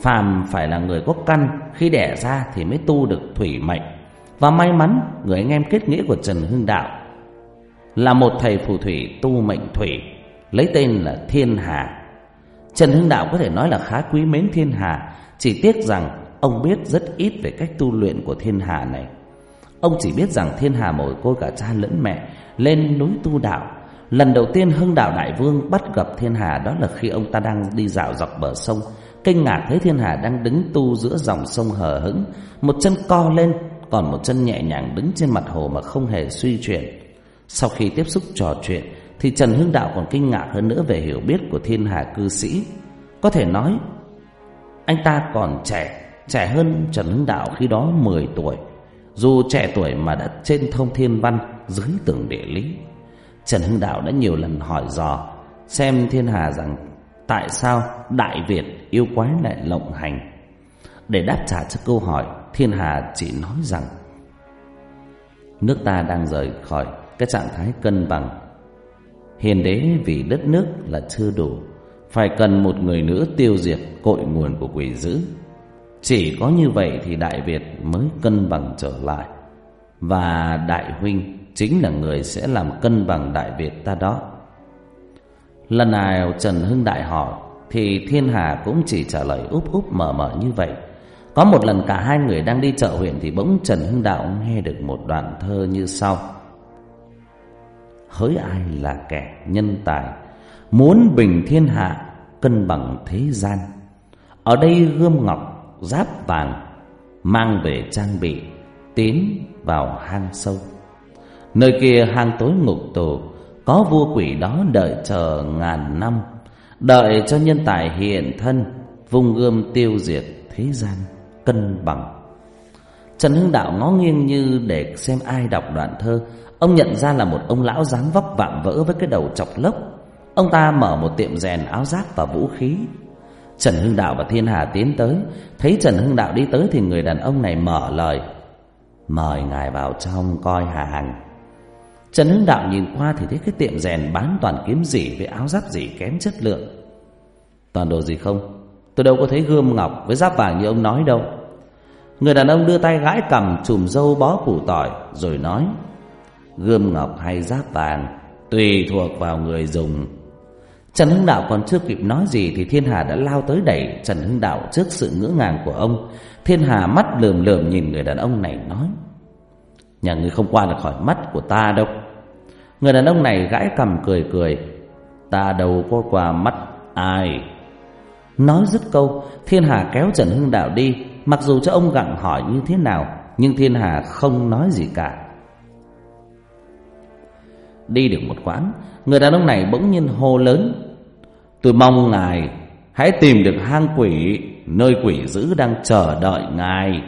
Phàm phải là người có căn, Khi đẻ ra thì mới tu được thủy mệnh. Và may mắn, Người anh em kết nghĩa của Trần Hưng Đạo Là một thầy phù thủy tu mệnh thủy, Lấy tên là Thiên Hà. Trần Hưng Đạo có thể nói là khá quý mến Thiên Hà Chỉ tiếc rằng Ông biết rất ít về cách tu luyện của Thiên Hà này. Ông chỉ biết rằng thiên hà mồi côi cả cha lẫn mẹ, Lên núi tu đạo. Lần đầu tiên Hưng Đạo Đại Vương bắt gặp thiên hà Đó là khi ông ta đang đi dạo dọc bờ sông, Kinh ngạc thấy thiên hà đang đứng tu giữa dòng sông hờ hững, Một chân co lên, Còn một chân nhẹ nhàng đứng trên mặt hồ mà không hề suy chuyển. Sau khi tiếp xúc trò chuyện thì Trần Hưng Đạo còn kinh ngạc hơn nữa về hiểu biết của thiên hà cư sĩ. Có thể nói, Anh ta còn trẻ Trẻ hơn Trần Hưng Đạo khi đó 10 tuổi. Dù trẻ tuổi mà đã trên thông thiên văn, Dưới tường địa lý. Trần Hưng Đạo đã nhiều lần hỏi dò, Xem thiên hà rằng Tại sao Đại Việt yêu quái lại lộng hành. Để đáp trả cho câu hỏi, Thiên Hà chỉ nói rằng, Nước ta đang rời khỏi cái trạng thái cân bằng. Hiền đế vì đất nước là chưa đủ, Phải cần một người nữa tiêu diệt cội nguồn của quỷ dữ. Chỉ có như vậy thì Đại Việt mới cân bằng trở lại. Và Đại Huynh chính là người sẽ làm cân bằng Đại Việt ta đó. Lần nào Trần Hưng Đại hỏi, Thì Thiên Hà cũng chỉ trả lời úp úp mở mở như vậy. Có một lần cả hai người đang đi chợ huyện Thì bỗng Trần Hưng Đạo nghe được một đoạn thơ như sau hỡi ai là kẻ nhân tài, muốn bình thiên hạ cân bằng thế gian. Ở đây gươm ngọc, giáp vàng, mang về trang bị, tiến vào hang sâu. Nơi kia hang tối ngục tù, có vua quỷ đó đợi chờ ngàn năm, đợi cho nhân tài hiện thân, vung gươm tiêu diệt thế gian cân bằng trần hưng đạo ngó nghiêng như để xem ai đọc đoạn thơ. Ông nhận ra là một ông lão dáng vóc vạm vỡ với cái đầu chọc lốc. Ông ta mở một tiệm rèn áo giáp và vũ khí. Trần Hưng Đạo và Thiên Hà tiến tới. Thấy Trần Hưng Đạo đi tới thì người đàn ông này mở lời. Mời ngài vào trong coi hàng Trần Hưng Đạo nhìn qua thì thấy cái tiệm rèn bán toàn kiếm gì với áo giáp gì kém chất lượng. Toàn đồ gì không? Tôi đâu có thấy gươm ngọc với giáp vàng như ông nói đâu. Người đàn ông đưa tay gãi cầm chùm dâu bó củ tỏi, Rồi nói, gươm ngọc hay giáp vàng, tùy thuộc vào người dùng. Trần hưng đạo còn chưa kịp nói gì thì thiên hà đã lao tới đẩy trần hưng đạo trước sự ngỡ ngàng của ông. Thiên hà mắt lườm lườm nhìn người đàn ông này, nói, nhà ngươi không qua được khỏi mắt của ta đâu. Người đàn ông này gãi cầm cười cười, ta đâu có qua mắt ai. Nói dứt câu, thiên hà kéo trần hưng đạo đi mặc dù cho ông gặng hỏi như thế nào, nhưng thiên hà không nói gì cả. Đi được một quãng, Người đàn ông này bỗng nhiên hô lớn. Tôi mong ngài Hãy tìm được hang quỷ, Nơi quỷ dữ đang chờ đợi ngài.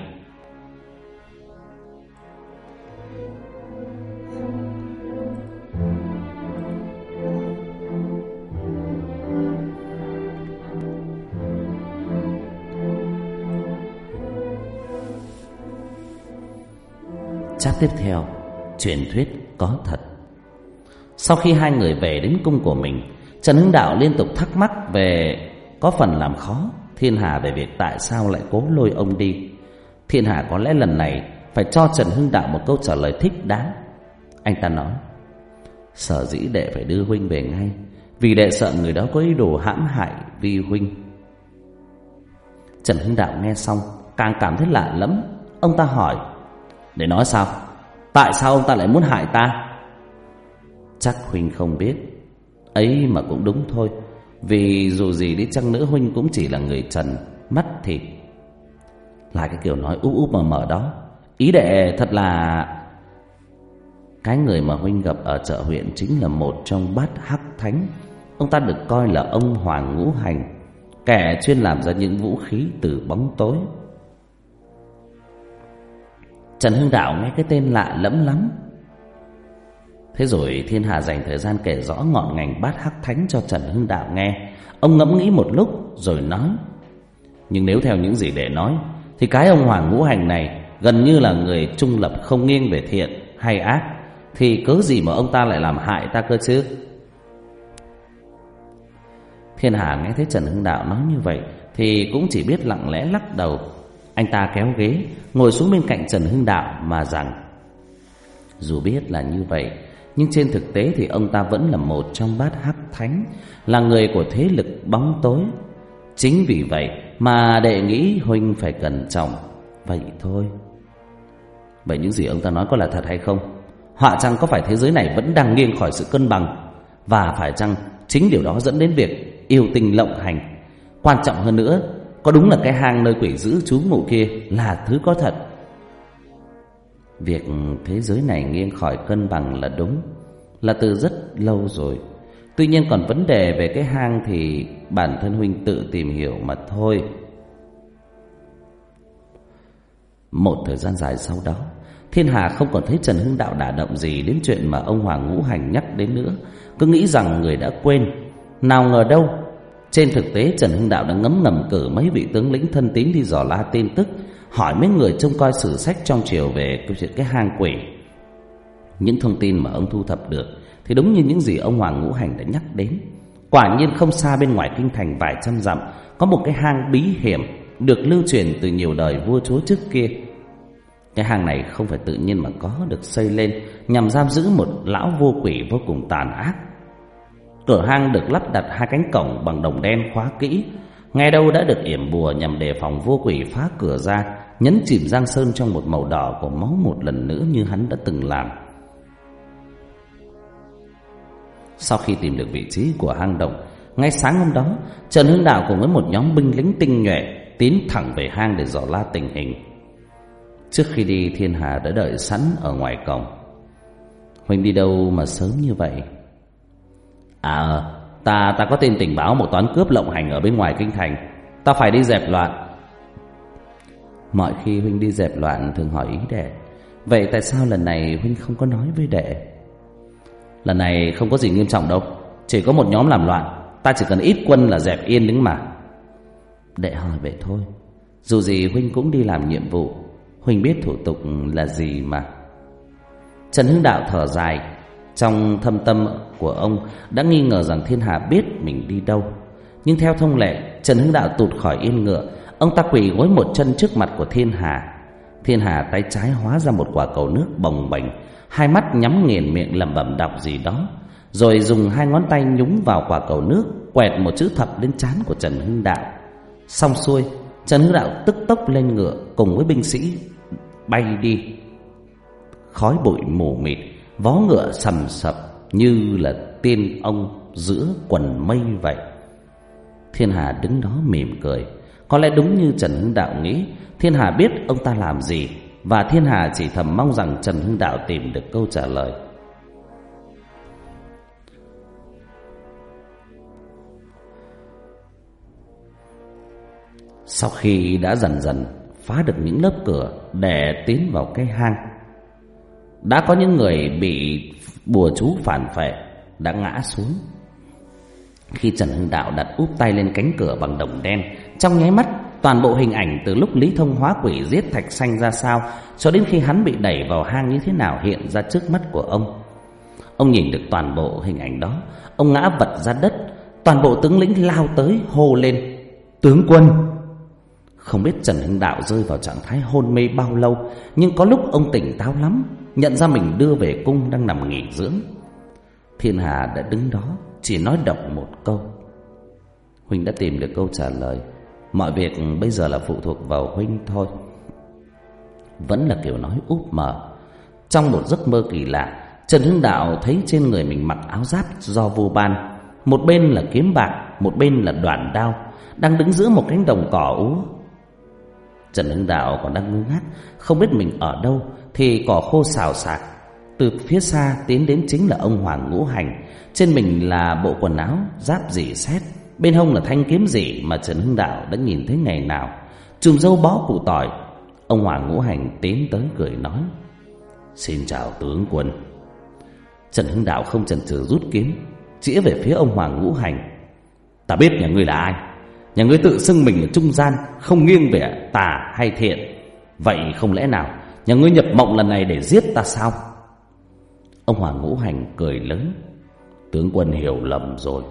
Chắc tiếp theo, Truyền thuyết có thật. Sau khi hai người về đến cung của mình, Trần Hưng Đạo liên tục thắc mắc về Có phần làm khó Thiên Hà về việc tại sao lại cố lôi ông đi. Thiên Hà có lẽ lần này Phải cho Trần Hưng Đạo một câu trả lời thích đáng. Anh ta nói, Sở dĩ đệ phải đưa Huynh về ngay, Vì đệ sợ người đó có ý đồ hãm hại Vi Huynh. Trần Hưng Đạo nghe xong, Càng cảm thấy lạ lắm Ông ta hỏi để nói sao? Tại sao ông ta lại muốn hại ta? Chắc Huynh không biết. Ấy mà cũng đúng thôi. Vì dù gì đi chăng nữa Huynh cũng chỉ là người trần, Mắt thịt. Lại cái kiểu nói úp úp mờ mờ đó. Ý đệ thật là Cái người mà Huynh gặp ở chợ huyện Chính là một trong bát hắc thánh. Ông ta được coi là ông Hoàng Ngũ Hành, Kẻ chuyên làm ra những vũ khí từ bóng tối. Trần Hưng Đạo nghe cái tên lạ lẫm lắm Thế rồi Thiên Hà dành thời gian kể rõ ngọn ngành bát hắc thánh cho Trần Hưng Đạo nghe. Ông ngẫm nghĩ một lúc rồi nói. Nhưng nếu theo những gì để nói, thì cái ông Hoàng Ngũ Hành này gần như là người trung lập không nghiêng về thiện hay ác. Thì cớ gì mà ông ta lại làm hại ta cơ chứ? Thiên Hà nghe thấy Trần Hưng Đạo nói như vậy thì cũng chỉ biết lặng lẽ lắc đầu. Anh ta kéo ghế, ngồi xuống bên cạnh Trần Hưng Đạo mà rằng Dù biết là như vậy nhưng trên thực tế thì ông ta vẫn là một trong bát hắc thánh Là người của thế lực bóng tối. Chính vì vậy mà đệ nghĩ Huynh phải cẩn trọng. Vậy thôi. Vậy những gì ông ta nói có là thật hay không? Họa chăng có phải thế giới này vẫn đang nghiêng khỏi sự cân bằng? Và phải chăng chính điều đó dẫn đến việc yêu tình lộng hành? Quan trọng hơn nữa có đúng là cái hang nơi quỷ giữ chú ngụ kia là thứ có thật? Việc thế giới này nghiêng khỏi cân bằng là đúng, Là từ rất lâu rồi. Tuy nhiên còn vấn đề về cái hang Thì bản thân Huynh tự tìm hiểu mà thôi. Một thời gian dài sau đó, Thiên Hà không còn thấy Trần Hưng Đạo đả động gì Đến chuyện mà ông Hoàng Ngũ Hành nhắc đến nữa. Cứ nghĩ rằng người đã quên, Nào ngờ đâu trên thực tế, Trần Hưng Đạo đã ngấm ngầm cử mấy vị tướng lĩnh thân tín đi dò la tin tức, hỏi mấy người trông coi sử sách trong triều về câu chuyện cái hang quỷ. Những thông tin mà ông thu thập được Thì đúng như những gì ông Hoàng Ngũ Hành đã nhắc đến. Quả nhiên không xa bên ngoài kinh thành vài trăm dặm, Có một cái hang bí hiểm Được lưu truyền từ nhiều đời vua chúa trước kia. Cái hang này không phải tự nhiên mà có Được xây lên nhằm giam giữ một lão vô quỷ vô cùng tàn ác. Cửa hang được lắp đặt hai cánh cổng bằng đồng đen khóa kỹ. Ngay đâu đã được yểm bùa nhằm đề phòng vô quỷ phá cửa ra, Nhấn chìm Giang Sơn trong một màu đỏ của máu một lần nữa như hắn đã từng làm. Sau khi tìm được vị trí của hang động, Ngay sáng hôm đó, Trần Hưng Đạo cùng với một nhóm binh lính tinh nhuệ Tiến thẳng về hang để dò la tình hình. Trước khi đi, Thiên Hà đã đợi sẵn ở ngoài cổng. Huynh đi đâu mà sớm như vậy? À ta ta có tin tình báo một toán cướp lộng hành ở bên ngoài kinh thành. Ta phải đi dẹp loạn. Mọi khi Huynh đi dẹp loạn thường hỏi ý đệ, Vậy tại sao lần này Huynh không có nói với đệ? Lần này không có gì nghiêm trọng đâu, Chỉ có một nhóm làm loạn. Ta chỉ cần ít quân là dẹp yên đứng mà. Đệ hỏi vậy thôi. Dù gì Huynh cũng đi làm nhiệm vụ, Huynh biết thủ tục là gì mà. Trần Hưng Đạo thở dài trong thâm tâm của ông Đã nghi ngờ rằng Thiên Hà biết mình đi đâu. Nhưng theo thông lệ, Trần Hưng Đạo tụt khỏi yên ngựa. Ông ta quỳ gối một chân trước mặt của Thiên Hà Thiên Hà tay trái hóa ra một quả cầu nước bồng bềnh. Hai mắt nhắm nghiền miệng lẩm bẩm đọc gì đó. Rồi dùng hai ngón tay nhúng vào quả cầu nước, Quẹt một chữ thập lên trán của Trần Hưng Đạo. Xong xuôi, Trần Hưng Đạo tức tốc lên ngựa Cùng với binh sĩ bay đi. Khói bụi mù mịt. Vó ngựa sầm sập Như là tiên ông giữa quần mây vậy. Thiên Hà đứng đó mỉm cười. Có lẽ đúng như Trần Hưng Đạo nghĩ, Thiên Hà biết ông ta làm gì, và Thiên Hà chỉ thầm mong rằng Trần Hưng Đạo tìm được câu trả lời. Sau khi đã dần dần phá được những lớp cửa để tiến vào cái hang đã có những người bị bùa chú phản phệ đã ngã xuống. Khi Trần Hưng Đạo đặt úp tay lên cánh cửa bằng đồng đen, Trong nháy mắt, Toàn bộ hình ảnh từ lúc Lý Thông hóa quỷ giết Thạch Xanh ra sao, Cho đến khi hắn bị đẩy vào hang như thế nào hiện ra trước mắt của ông. Ông nhìn được toàn bộ hình ảnh đó, Ông ngã vật ra đất, Toàn bộ tướng lĩnh lao tới hô lên, Tướng quân! Không biết Trần Hưng Đạo rơi vào trạng thái hôn mê bao lâu, Nhưng có lúc ông tỉnh táo lắm. Nhận ra mình đưa về cung đang nằm nghỉ dưỡng. Thiên Hà đã đứng đó, Chỉ nói đọc một câu. Huynh đã tìm được câu trả lời. Mọi việc bây giờ là phụ thuộc vào Huynh thôi. Vẫn là kiểu nói úp mở. Trong một giấc mơ kỳ lạ, Trần Hưng Đạo thấy trên người mình mặc áo giáp do vô ban. Một bên là kiếm bạc, Một bên là đoạn đao, Đang đứng giữa một cánh đồng cỏ ú. Trần Hưng Đạo còn đang ngơ ngác, Không biết mình ở đâu. Thì cỏ khô xào xạc. Từ phía xa tiến đến chính là ông Hoàng Ngũ Hành. Trên mình là bộ quần áo Giáp dỉ xét. Bên hông là thanh kiếm gì mà Trần Hưng Đạo đã nhìn thấy ngày nào. Chùm dâu bó củ tỏi. Ông Hoàng Ngũ Hành tiến tới cười nói, Xin chào tướng quân. Trần Hưng Đạo không chần chừ rút kiếm, Chĩa về phía ông Hoàng Ngũ Hành. Ta biết nhà ngươi là ai. Nhà ngươi tự xưng mình là trung gian, Không nghiêng về tà hay thiện. Vậy không lẽ nào Nhà ngươi nhập mộng lần này để giết ta sao? Ông Hoàng Ngũ Hành cười lớn. Tướng quân hiểu lầm rồi.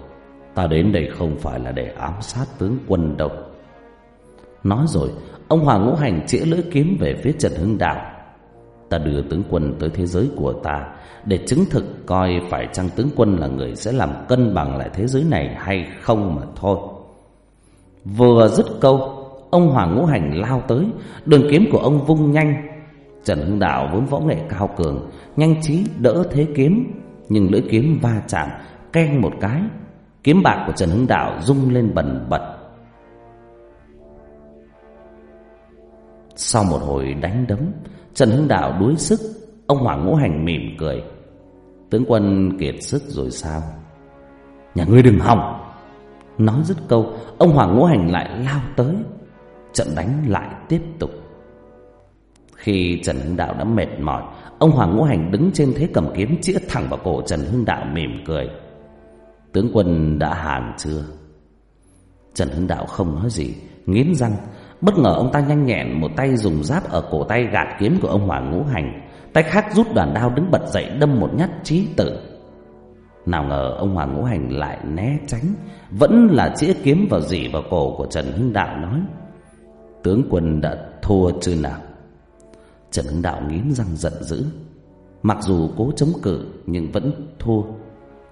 Ta đến đây không phải là để ám sát tướng quân đâu. Nói rồi, Ông Hoàng Ngũ Hành chĩa lưỡi kiếm về phía Trần Hưng Đạo. Ta đưa tướng quân tới thế giới của ta Để chứng thực coi phải chăng tướng quân là người sẽ làm cân bằng lại thế giới này hay không mà thôi. Vừa dứt câu, Ông Hoàng Ngũ Hành lao tới. Đường kiếm của ông vung nhanh Trần Hưng Đạo vốn võ nghệ cao cường, Nhanh trí đỡ thế kiếm, Nhưng lưỡi kiếm va chạm, Keng một cái, Kiếm bạc của Trần Hưng Đạo rung lên bần bật. Sau một hồi đánh đấm, Trần Hưng Đạo đuối sức, Ông Hoàng Ngũ Hành mỉm cười. Tướng quân kiệt sức rồi sao? Nhà ngươi đừng hòng. Nói dứt câu, Ông Hoàng Ngũ Hành lại lao tới, Trận đánh lại tiếp tục. Khi Trần Hưng Đạo đã mệt mỏi, Ông Hoàng Ngũ Hành đứng trên thế cầm kiếm Chĩa thẳng vào cổ Trần Hưng Đạo mỉm cười. Tướng quân đã hàn chưa? Trần Hưng Đạo không nói gì, Nghiến răng. Bất ngờ ông ta nhanh nhẹn Một tay dùng giáp ở cổ tay gạt kiếm của ông Hoàng Ngũ Hành, Tay khác rút đoàn đao đứng bật dậy đâm một nhát chí tử. Nào ngờ ông Hoàng Ngũ Hành lại né tránh, Vẫn là chĩa kiếm vào dỉ vào cổ của Trần Hưng Đạo nói, Tướng quân đã thua chưa nào? Trần Hưng Đạo nghiến răng giận dữ. Mặc dù cố chống cự nhưng vẫn thua.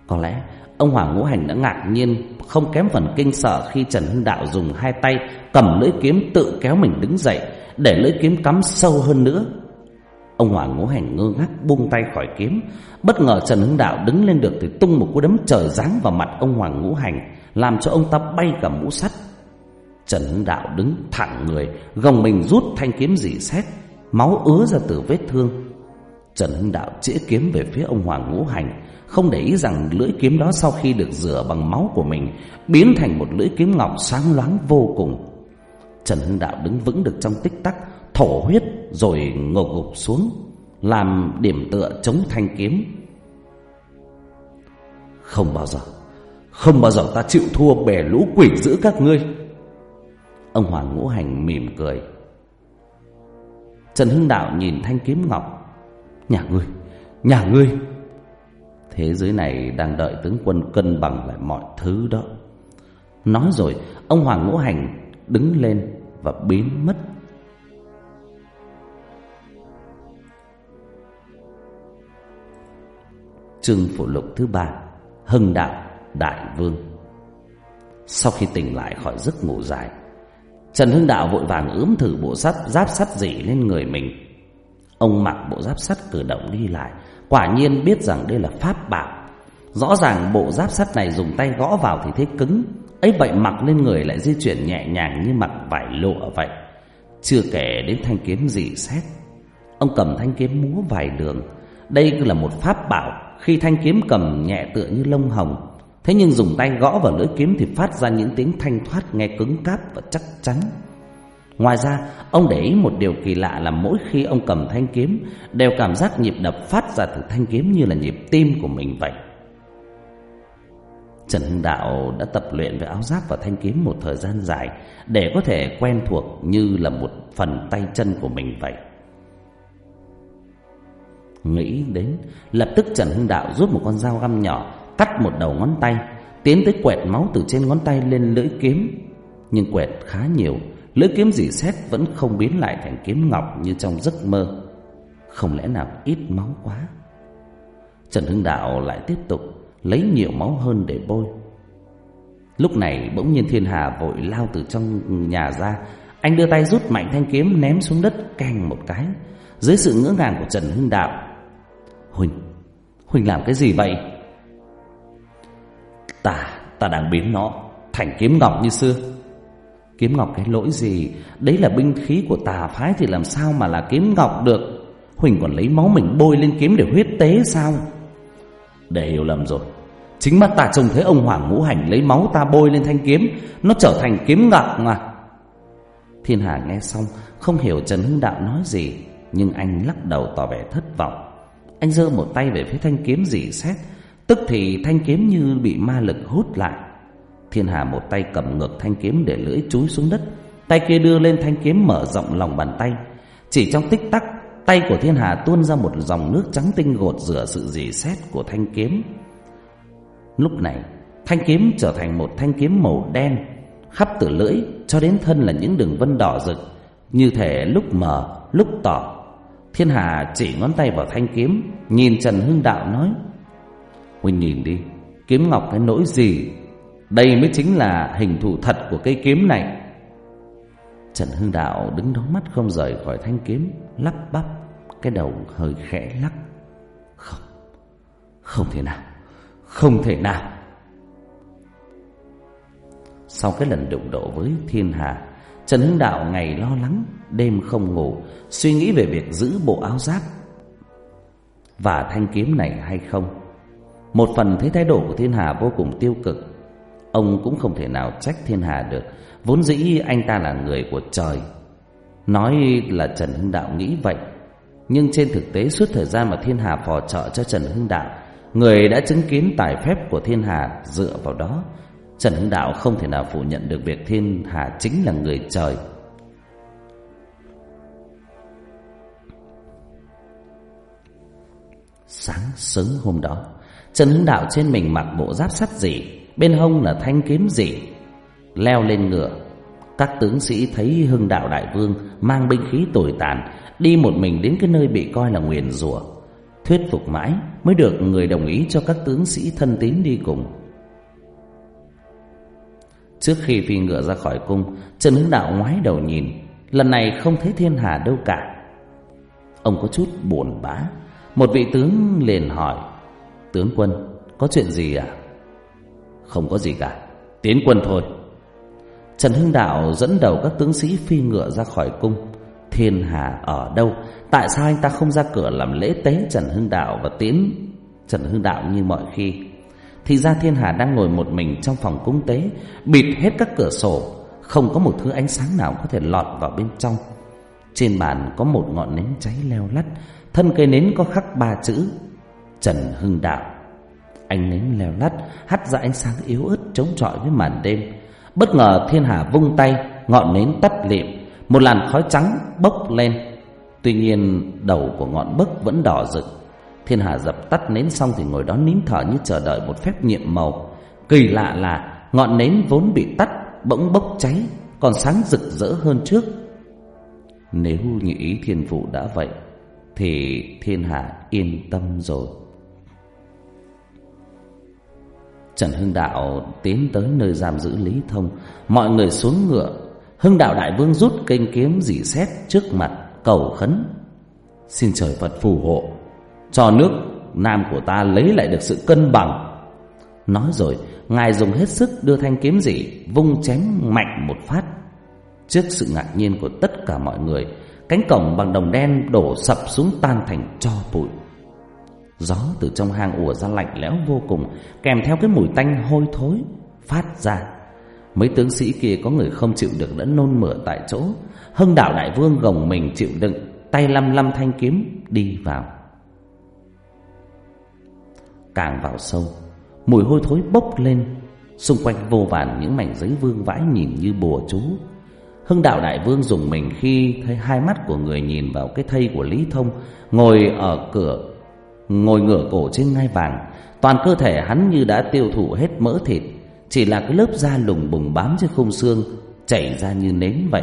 Có lẽ ông Hoàng Ngũ Hành đã ngạc nhiên Không kém phần kinh sợ khi Trần Hưng Đạo dùng hai tay Cầm lưỡi kiếm tự kéo mình đứng dậy, Để lưỡi kiếm cắm sâu hơn nữa. Ông Hoàng Ngũ Hành ngơ ngác buông tay khỏi kiếm. Bất ngờ Trần Hưng Đạo đứng lên được Thì tung một cú đấm trời giáng vào mặt ông Hoàng Ngũ Hành, Làm cho ông ta bay cả mũ sắt. Trần Hưng Đạo đứng thẳng người, Gồng mình rút thanh kiếm dỉ xét. Máu ứa ra từ vết thương. Trần Hưng Đạo chĩa kiếm về phía ông Hoàng Ngũ Hành, Không để ý rằng lưỡi kiếm đó sau khi được rửa bằng máu của mình, Biến thành một lưỡi kiếm ngọc sáng loáng vô cùng. Trần Hưng Đạo đứng vững được trong tích tắc, Thổ huyết rồi ngột gục xuống, Làm điểm tựa chống thanh kiếm. Không bao giờ, Không bao giờ ta chịu thua bè lũ quỷ giữ các ngươi. Ông Hoàng Ngũ Hành mỉm cười. Trần Hưng Đạo nhìn thanh kiếm ngọc. Nhà ngươi Nhà ngươi. Thế giới này đang đợi tướng quân cân bằng lại mọi thứ đó. Nói rồi, Ông Hoàng Ngũ Hành đứng lên Và biến mất. Chương phụ lục thứ ba, Hưng Đạo, Đại Vương. Sau khi tỉnh lại khỏi giấc ngủ dài Trần Hưng Đạo vội vàng ướm thử bộ sắt giáp sắt dỉ lên người mình. Ông mặc bộ giáp sắt cử động đi lại, quả nhiên biết rằng đây là pháp bảo. Rõ ràng bộ giáp sắt này dùng tay gõ vào thì thấy cứng, ấy vậy mặc lên người lại di chuyển nhẹ nhàng như mặc vải lụa vậy. Chưa kể đến thanh kiếm dị xét. Ông cầm thanh kiếm múa vài đường, đây là một pháp bảo, khi thanh kiếm cầm nhẹ tựa như lông hồng, Thế nhưng dùng tay gõ vào lưỡi kiếm thì phát ra những tiếng thanh thoát nghe cứng cáp và chắc chắn. Ngoài ra, ông để ý một điều kỳ lạ là mỗi khi ông cầm thanh kiếm đều cảm giác nhịp đập phát ra từ thanh kiếm như là nhịp tim của mình vậy. Trần Hưng Đạo đã tập luyện với áo giáp và thanh kiếm một thời gian dài để có thể quen thuộc như là một phần tay chân của mình vậy. Nghĩ đến, lập tức Trần Hưng Đạo rút một con dao găm nhỏ cắt một đầu ngón tay, tiến tới quẹt máu từ trên ngón tay lên lưỡi kiếm. Nhưng quẹt khá nhiều, lưỡi kiếm dì xét vẫn không biến lại thành kiếm ngọc như trong giấc mơ. Không lẽ nào ít máu quá? Trần Hưng Đạo lại tiếp tục lấy nhiều máu hơn để bôi. Lúc này bỗng nhiên Thiên Hà vội lao từ trong nhà ra, anh đưa tay rút mạnh thanh kiếm ném xuống đất canh một cái. Dưới sự ngỡ ngàng của Trần Hưng Đạo, Huỳnh, Huỳnh làm cái gì vậy? Ta, ta đang biến nó thành kiếm ngọc như xưa. Kiếm ngọc cái lỗi gì? Đấy là binh khí của tà phái Thì làm sao mà là kiếm ngọc được? Huỳnh còn lấy máu mình bôi lên kiếm để huyết tế sao? Để hiểu lầm rồi. Chính mắt ta trông thấy ông Hoàng Ngũ Hành Lấy máu ta bôi lên thanh kiếm Nó trở thành kiếm ngọc mà. Thiên Hà nghe xong Không hiểu Trần Hưng Đạo nói gì Nhưng anh lắc đầu tỏ vẻ thất vọng. Anh giơ một tay về phía thanh kiếm dì xét Tức thì thanh kiếm như bị ma lực hút lại. Thiên Hà một tay cầm ngược thanh kiếm để lưỡi chúi xuống đất, Tay kia đưa lên thanh kiếm mở rộng lòng bàn tay. Chỉ trong tích tắc, Tay của Thiên Hà tuôn ra một dòng nước trắng tinh gột rửa sự dì xét của thanh kiếm. Lúc này, Thanh kiếm trở thành một thanh kiếm màu đen, Khắp từ lưỡi cho đến thân là những đường vân đỏ rực. Như thể lúc mờ, lúc tỏ. Thiên Hà chỉ ngón tay vào thanh kiếm, Nhìn Trần Hưng Đạo nói Huynh nhìn đi, Kiếm ngọc cái nỗi gì? Đây mới chính là hình thù thật của cây kiếm này. Trần Hưng Đạo đứng đó mắt không rời khỏi thanh kiếm, Lắp bắp, Cái đầu hơi khẽ lắc. Không Không thể nào, Không thể nào. Sau cái lần đụng độ với thiên hà, Trần Hưng Đạo ngày lo lắng, Đêm không ngủ, Suy nghĩ về việc giữ bộ áo giáp. Và thanh kiếm này hay không? Một phần thấy thái độ của Thiên Hà vô cùng tiêu cực. Ông cũng không thể nào trách Thiên Hà được. Vốn dĩ anh ta là người của trời. Nói là Trần Hưng Đạo nghĩ vậy, Nhưng trên thực tế suốt thời gian mà Thiên Hà phò trợ cho Trần Hưng Đạo, Người đã chứng kiến tài phép của Thiên Hà dựa vào đó. Trần Hưng Đạo không thể nào phủ nhận được việc Thiên Hà chính là người trời. Sáng sớm hôm đó Trần Hưng Đạo trên mình mặc bộ giáp sắt dị, Bên hông là thanh kiếm dị. Leo lên ngựa, Các tướng sĩ thấy Hưng Đạo Đại Vương Mang binh khí tồi tàn, Đi một mình đến cái nơi bị coi là nguyền rủa. Thuyết phục mãi Mới được người đồng ý cho các tướng sĩ thân tín đi cùng. Trước khi phi ngựa ra khỏi cung, Trần Hưng Đạo ngoái đầu nhìn. Lần này không thấy thiên hà đâu cả. Ông có chút buồn bã. Một vị tướng liền hỏi Tướng quân, có chuyện gì à? Không có gì cả, Tiến quân thôi. Trần Hưng Đạo dẫn đầu các tướng sĩ phi ngựa ra khỏi cung. Thiên Hà ở đâu? Tại sao anh ta không ra cửa làm lễ tế Trần Hưng Đạo và tiến Trần Hưng Đạo như mọi khi? Thì ra Thiên Hà đang ngồi một mình trong phòng cung tế, Bịt hết các cửa sổ. Không có một thứ ánh sáng nào có thể lọt vào bên trong. Trên bàn có một ngọn nến cháy leo lắt. Thân cây nến có khắc ba chữ Trần Hưng Đạo. Anh nến leo lắt, Hắt ra ánh sáng yếu ớt chống chọi với màn đêm. Bất ngờ Thiên Hà vung tay, Ngọn nến tắt liệm, Một làn khói trắng bốc lên. Tuy nhiên, đầu của ngọn bấc vẫn đỏ rực. Thiên Hà dập tắt nến xong Thì ngồi đó nín thở như chờ đợi một phép nhiệm màu. Kỳ lạ là, Ngọn nến vốn bị tắt, Bỗng bốc cháy, Còn sáng rực rỡ hơn trước. Nếu như ý thiên phụ đã vậy, Thì thiên hạ yên tâm rồi. Trần Hưng Đạo tiến tới nơi giam giữ Lý Thông. Mọi người xuống ngựa. Hưng Đạo Đại Vương rút kênh kiếm dỉ xét trước mặt, cầu khấn. Xin trời Phật phù hộ, Cho nước Nam của ta lấy lại được sự cân bằng. Nói rồi, Ngài dùng hết sức đưa thanh kiếm dỉ Vung chém mạnh một phát. Trước sự ngạc nhiên của tất cả mọi người, Cánh cổng bằng đồng đen đổ sập xuống tan thành cho bụi. Gió từ trong hang ùa ra lạnh lẽo vô cùng, Kèm theo cái mùi tanh hôi thối Phát ra. Mấy tướng sĩ kia có người không chịu được đã nôn mửa tại chỗ. Hưng đạo đại vương gồng mình chịu đựng, Tay lăm lăm thanh kiếm đi vào. Càng vào sâu, Mùi hôi thối bốc lên. Xung quanh vô vàn những mảnh giấy vương vãi nhìn như bùa chú. Hưng đạo đại vương dùng mình khi thấy hai mắt của người nhìn vào cái thây của Lý Thông, Ngồi ở cửa Ngồi ngửa cổ trên ngai vàng Toàn cơ thể hắn như đã tiêu thụ hết mỡ thịt. Chỉ là cái lớp da lùng bùng bám trên khung xương, Chảy ra như nến vậy.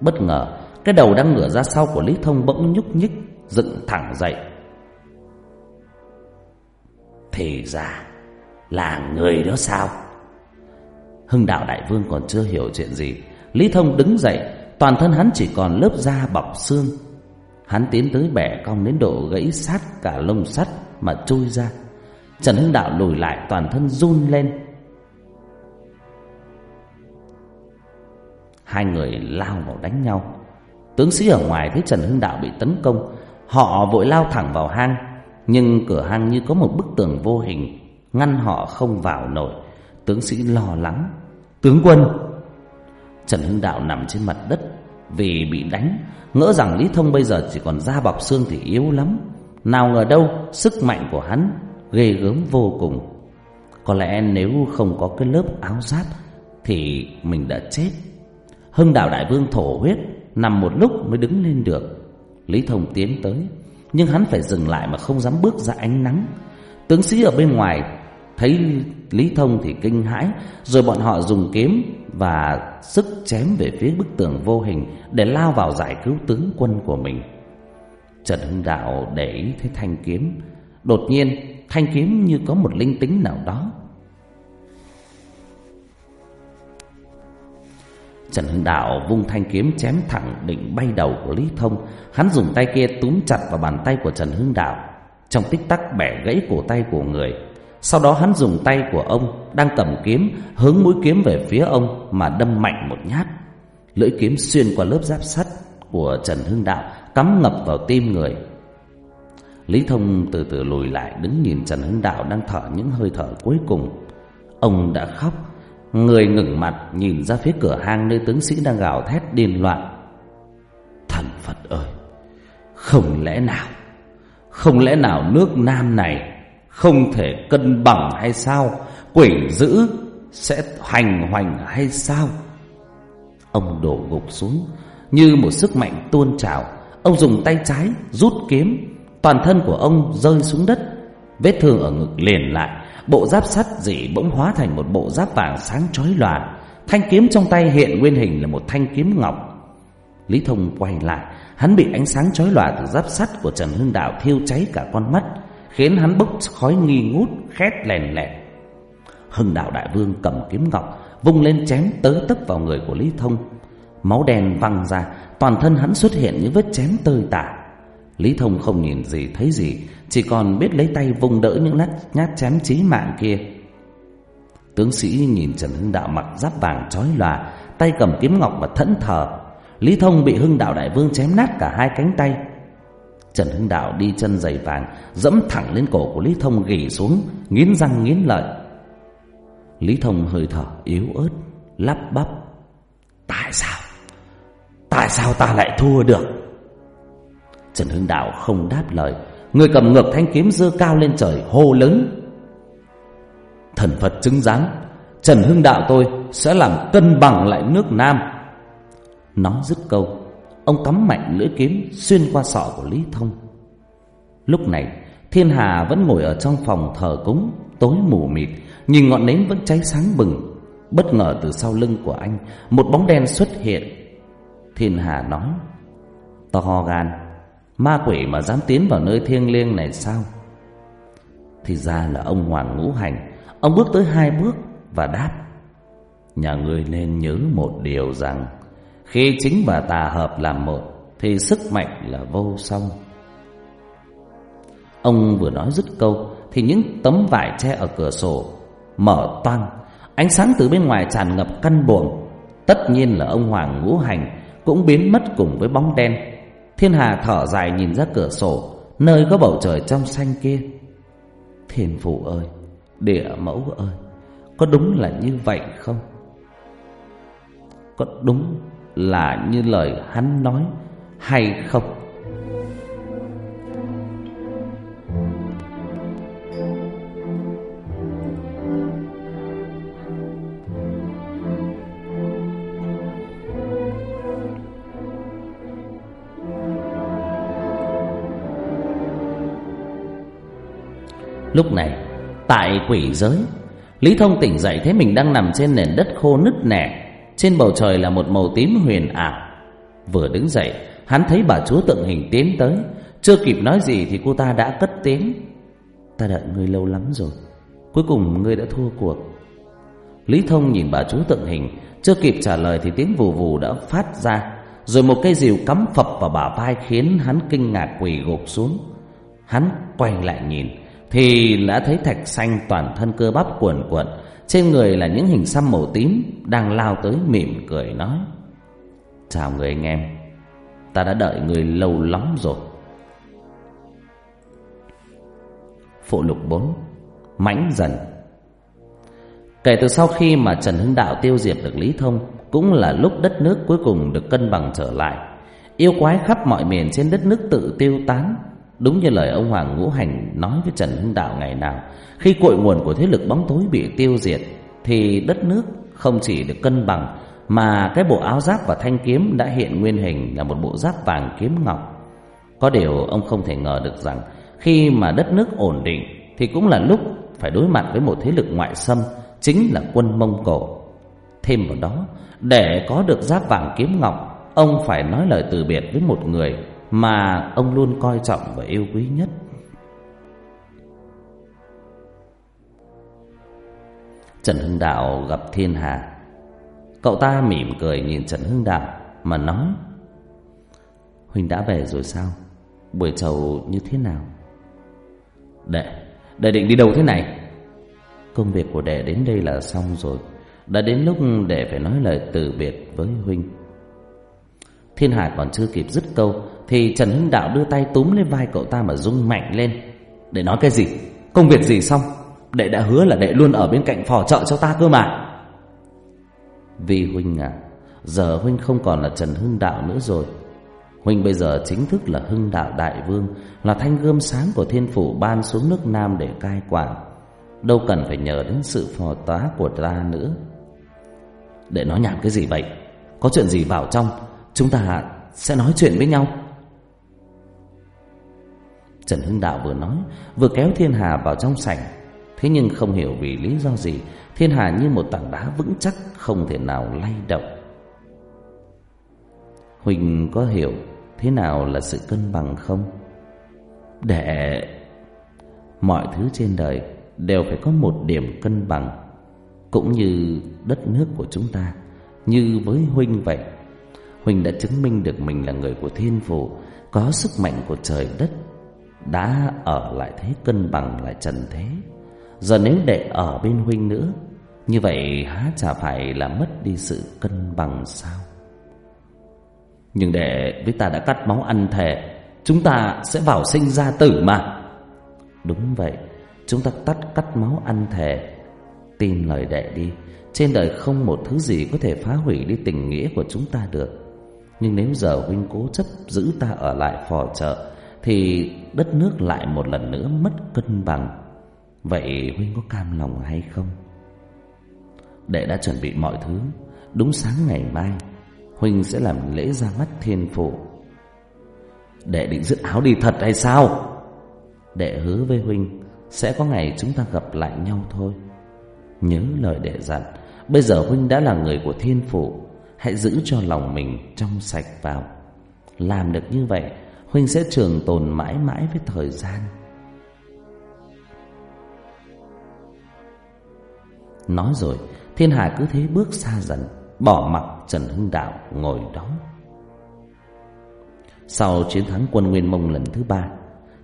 Bất ngờ, Cái đầu đang ngửa ra sau của Lý Thông bỗng nhúc nhích, Dựng thẳng dậy. Thì ra Là người đó sao? Hưng đạo đại vương còn chưa hiểu chuyện gì. Lý Thông đứng dậy, Toàn thân hắn chỉ còn lớp da bọc xương Hắn tiến tới bẻ cong đến độ gãy sát cả lông sắt Mà trôi ra. Trần Hưng Đạo lùi lại, toàn thân run lên. Hai người lao vào đánh nhau. Tướng sĩ ở ngoài thấy Trần Hưng Đạo bị tấn công. Họ vội lao thẳng vào hang, Nhưng cửa hang như có một bức tường vô hình, Ngăn họ không vào nổi. Tướng sĩ lo lắng. Tướng quân! Trần Hưng Đạo nằm trên mặt đất vì bị đánh. Ngỡ rằng Lý Thông bây giờ chỉ còn da bọc xương thì yếu lắm. Nào ngờ đâu, Sức mạnh của hắn ghê gớm vô cùng. Có lẽ nếu không có cái lớp áo giáp Thì mình đã chết. Hưng đạo đại vương thổ huyết, Nằm một lúc mới đứng lên được. Lý Thông tiến tới, Nhưng hắn phải dừng lại mà không dám bước ra ánh nắng. Tướng sĩ ở bên ngoài Thấy Lý Thông thì kinh hãi, Rồi bọn họ dùng kiếm Và sức chém về phía bức tường vô hình Để lao vào giải cứu tướng quân của mình. Trần Hưng Đạo để ý thấy thanh kiếm. Đột nhiên, thanh kiếm như có một linh tính nào đó. Trần Hưng Đạo vung thanh kiếm chém thẳng định bay đầu của Lý Thông. Hắn dùng tay kia túm chặt vào bàn tay của Trần Hưng Đạo. Trong tích tắc bẻ gãy cổ tay của người sau đó hắn dùng tay của ông đang cầm kiếm hướng mũi kiếm về phía ông mà đâm mạnh một nhát. Lưỡi kiếm xuyên qua lớp giáp sắt của Trần Hưng Đạo cắm ngập vào tim người. Lý Thông từ từ lùi lại đứng nhìn Trần Hưng Đạo đang thở những hơi thở cuối cùng. Ông đã khóc, người ngẩng mặt nhìn ra phía cửa hang nơi tướng sĩ đang gào thét điên loạn. Thần Phật ơi, không lẽ nào, không lẽ nào nước Nam này không thể cân bằng hay sao? Quỷ dữ sẽ hành hoành hay sao? Ông đổ gục xuống, Như một sức mạnh tuôn trào. Ông dùng tay trái rút kiếm, Toàn thân của ông rơi xuống đất. Vết thương ở ngực liền lại, Bộ giáp sắt dị bỗng hóa thành một bộ giáp vàng sáng chói lòa Thanh kiếm trong tay hiện nguyên hình là một thanh kiếm ngọc. Lý Thông quay lại, Hắn bị ánh sáng chói lòa từ giáp sắt của Trần Hưng Đạo thiêu cháy cả con mắt. Khiến hắn bốc khói nghi ngút, khét lèn lẹt. Hưng Đạo Đại Vương cầm kiếm ngọc, Vung lên chém tới tấp vào người của Lý Thông. Máu đen văng ra, Toàn thân hắn xuất hiện những vết chém tơi tả. Lý Thông không nhìn gì, thấy gì, Chỉ còn biết lấy tay vung đỡ những nát, nhát chém chí mạng kia. Tướng sĩ nhìn Trần Hưng Đạo mặc giáp vàng chói lòa, Tay cầm kiếm ngọc và thẫn thờ. Lý Thông bị Hưng Đạo Đại Vương chém nát cả hai cánh tay. Trần Hưng Đạo đi chân giày vàng, Dẫm thẳng lên cổ của Lý Thông gỉ xuống, Nghiến răng nghiến lợi. Lý Thông hơi thở yếu ớt, Lắp bắp, Tại sao? Tại sao ta lại thua được? Trần Hưng Đạo không đáp lời, Người cầm ngược thanh kiếm dơ cao lên trời, hô lớn. Thần Phật chứng giám Trần Hưng Đạo tôi sẽ làm cân bằng lại nước Nam. Nó dứt câu Ông cắm mạnh lưỡi kiếm xuyên qua sọ của Lý Thông. Lúc này, Thiên Hà vẫn ngồi ở trong phòng thờ cúng, Tối mù mịt, Nhìn ngọn nến vẫn cháy sáng bừng. Bất ngờ từ sau lưng của anh, Một bóng đen xuất hiện. Thiên Hà nói, To gan, Ma quỷ mà dám tiến vào nơi thiêng liêng này sao? Thì ra là ông Hoàng Ngũ Hành, Ông bước tới hai bước và đáp, Nhà ngươi nên nhớ một điều rằng khi chính và tà hợp làm một Thì sức mạnh là vô song. Ông vừa nói dứt câu, Thì những tấm vải che ở cửa sổ Mở toang. Ánh sáng từ bên ngoài tràn ngập căn buồng. Tất nhiên là ông Hoàng Ngũ Hành Cũng biến mất cùng với bóng đen. Thiên Hà thở dài nhìn ra cửa sổ, Nơi có bầu trời trong xanh kia. Thiên phụ ơi, Địa mẫu ơi, Có đúng là như vậy không? Có đúng là như lời hắn nói, Hay không? Lúc này, Tại quỷ giới, Lý Thông tỉnh dậy thấy mình đang nằm trên nền đất khô nứt nẻ. Trên bầu trời là một màu tím huyền ảo. Vừa đứng dậy, Hắn thấy bà chúa tượng hình tiến tới. Chưa kịp nói gì thì cô ta đã cất tiếng. Ta đợi ngươi lâu lắm rồi, Cuối cùng ngươi đã thua cuộc. Lý Thông nhìn bà chúa tượng hình, Chưa kịp trả lời thì tiếng vù vù đã phát ra, Rồi một cây rìu cắm phập vào bả vai Khiến hắn kinh ngạc quỳ gục xuống. Hắn quay lại nhìn, thì đã thấy thạch xanh toàn thân cơ bắp cuồn cuộn trên người là những hình xăm màu tím đang lao tới mỉm cười nói, chào người anh em, ta đã đợi người lâu lắm rồi. Phụ lục 4 mãnh dần. Kể từ sau khi mà trần hưng đạo tiêu diệt được lý thông, cũng là lúc đất nước cuối cùng được cân bằng trở lại. Yêu quái khắp mọi miền trên đất nước tự tiêu tán Đúng như lời ông Hoàng Ngũ Hành nói với Trần Hưng Đạo ngày nào, Khi cội nguồn của thế lực bóng tối bị tiêu diệt, Thì đất nước không chỉ được cân bằng, Mà cái bộ áo giáp và thanh kiếm đã hiện nguyên hình là một bộ giáp vàng kiếm ngọc. Có điều ông không thể ngờ được rằng, Khi mà đất nước ổn định, Thì cũng là lúc phải đối mặt với một thế lực ngoại xâm, Chính là quân Mông Cổ. Thêm vào đó, Để có được giáp vàng kiếm ngọc, Ông phải nói lời từ biệt với một người mà ông luôn coi trọng và yêu quý nhất. Trần Hưng Đạo gặp Thiên Hà. Cậu ta mỉm cười nhìn Trần Hưng Đạo mà nói: "Huynh đã về rồi sao? Buổi chầu như thế nào?" "Đệ, đệ định đi đâu thế này?" Công việc của đệ đến đây là xong rồi, đã đến lúc đệ phải nói lời từ biệt với huynh. Thiên Hà còn chưa kịp dứt câu thì Trần Hưng Đạo đưa tay túm lên vai cậu ta mà rung mạnh lên. Để nói cái gì? Công việc gì xong? Đệ đã hứa là đệ luôn ở bên cạnh phò trợ cho ta cơ mà. Vì Huynh à Giờ Huynh không còn là Trần Hưng Đạo nữa rồi. Huynh bây giờ chính thức là Hưng Đạo Đại Vương, Là thanh gươm sáng của thiên phủ ban xuống nước Nam để cai quản. Đâu cần phải nhờ đến sự phò tá của ta nữa. Để nói nhảm cái gì vậy? Có chuyện gì vào trong? Chúng ta sẽ nói chuyện với nhau. Trần Hưng Đạo vừa nói, Vừa kéo Thiên Hà vào trong sảnh. Thế nhưng không hiểu vì lý do gì, Thiên Hà như một tảng đá vững chắc Không thể nào lay động. Huỳnh có hiểu Thế nào là sự cân bằng không? Để Mọi thứ trên đời Đều phải có một điểm cân bằng, Cũng như đất nước của chúng ta, Như với Huynh vậy. Huỳnh đã chứng minh được mình là người của thiên phủ Có sức mạnh của trời đất đã ở lại thế cân bằng lại trần thế. Giờ nếu để ở bên Huynh nữa, Như vậy há chả phải là mất đi sự cân bằng sao? Nhưng để với ta đã cắt máu ăn thề, Chúng ta sẽ vào sinh ra tử mà. Đúng vậy, Chúng ta tắt cắt máu ăn thề. Tin lời đệ đi, Trên đời không một thứ gì có thể phá hủy đi tình nghĩa của chúng ta được. Nhưng nếu giờ huynh cố chấp giữ ta ở lại phò trợ, Thì đất nước lại một lần nữa mất cân bằng. Vậy huynh có cam lòng hay không? Đệ đã chuẩn bị mọi thứ. Đúng sáng ngày mai, Huynh sẽ làm lễ ra mắt thiên phụ. Đệ định dứt áo đi thật hay sao? Đệ hứa với Huynh, Sẽ có ngày chúng ta gặp lại nhau thôi. Nhớ lời đệ dặn, Bây giờ Huynh đã là người của thiên phụ, Hãy giữ cho lòng mình trong sạch vào. Làm được như vậy Huynh sẽ trường tồn mãi mãi với thời gian. Nói rồi, Thiên Hà cứ thế bước xa dần, Bỏ mặc Trần Hưng Đạo ngồi đó. Sau chiến thắng quân Nguyên Mông lần thứ ba,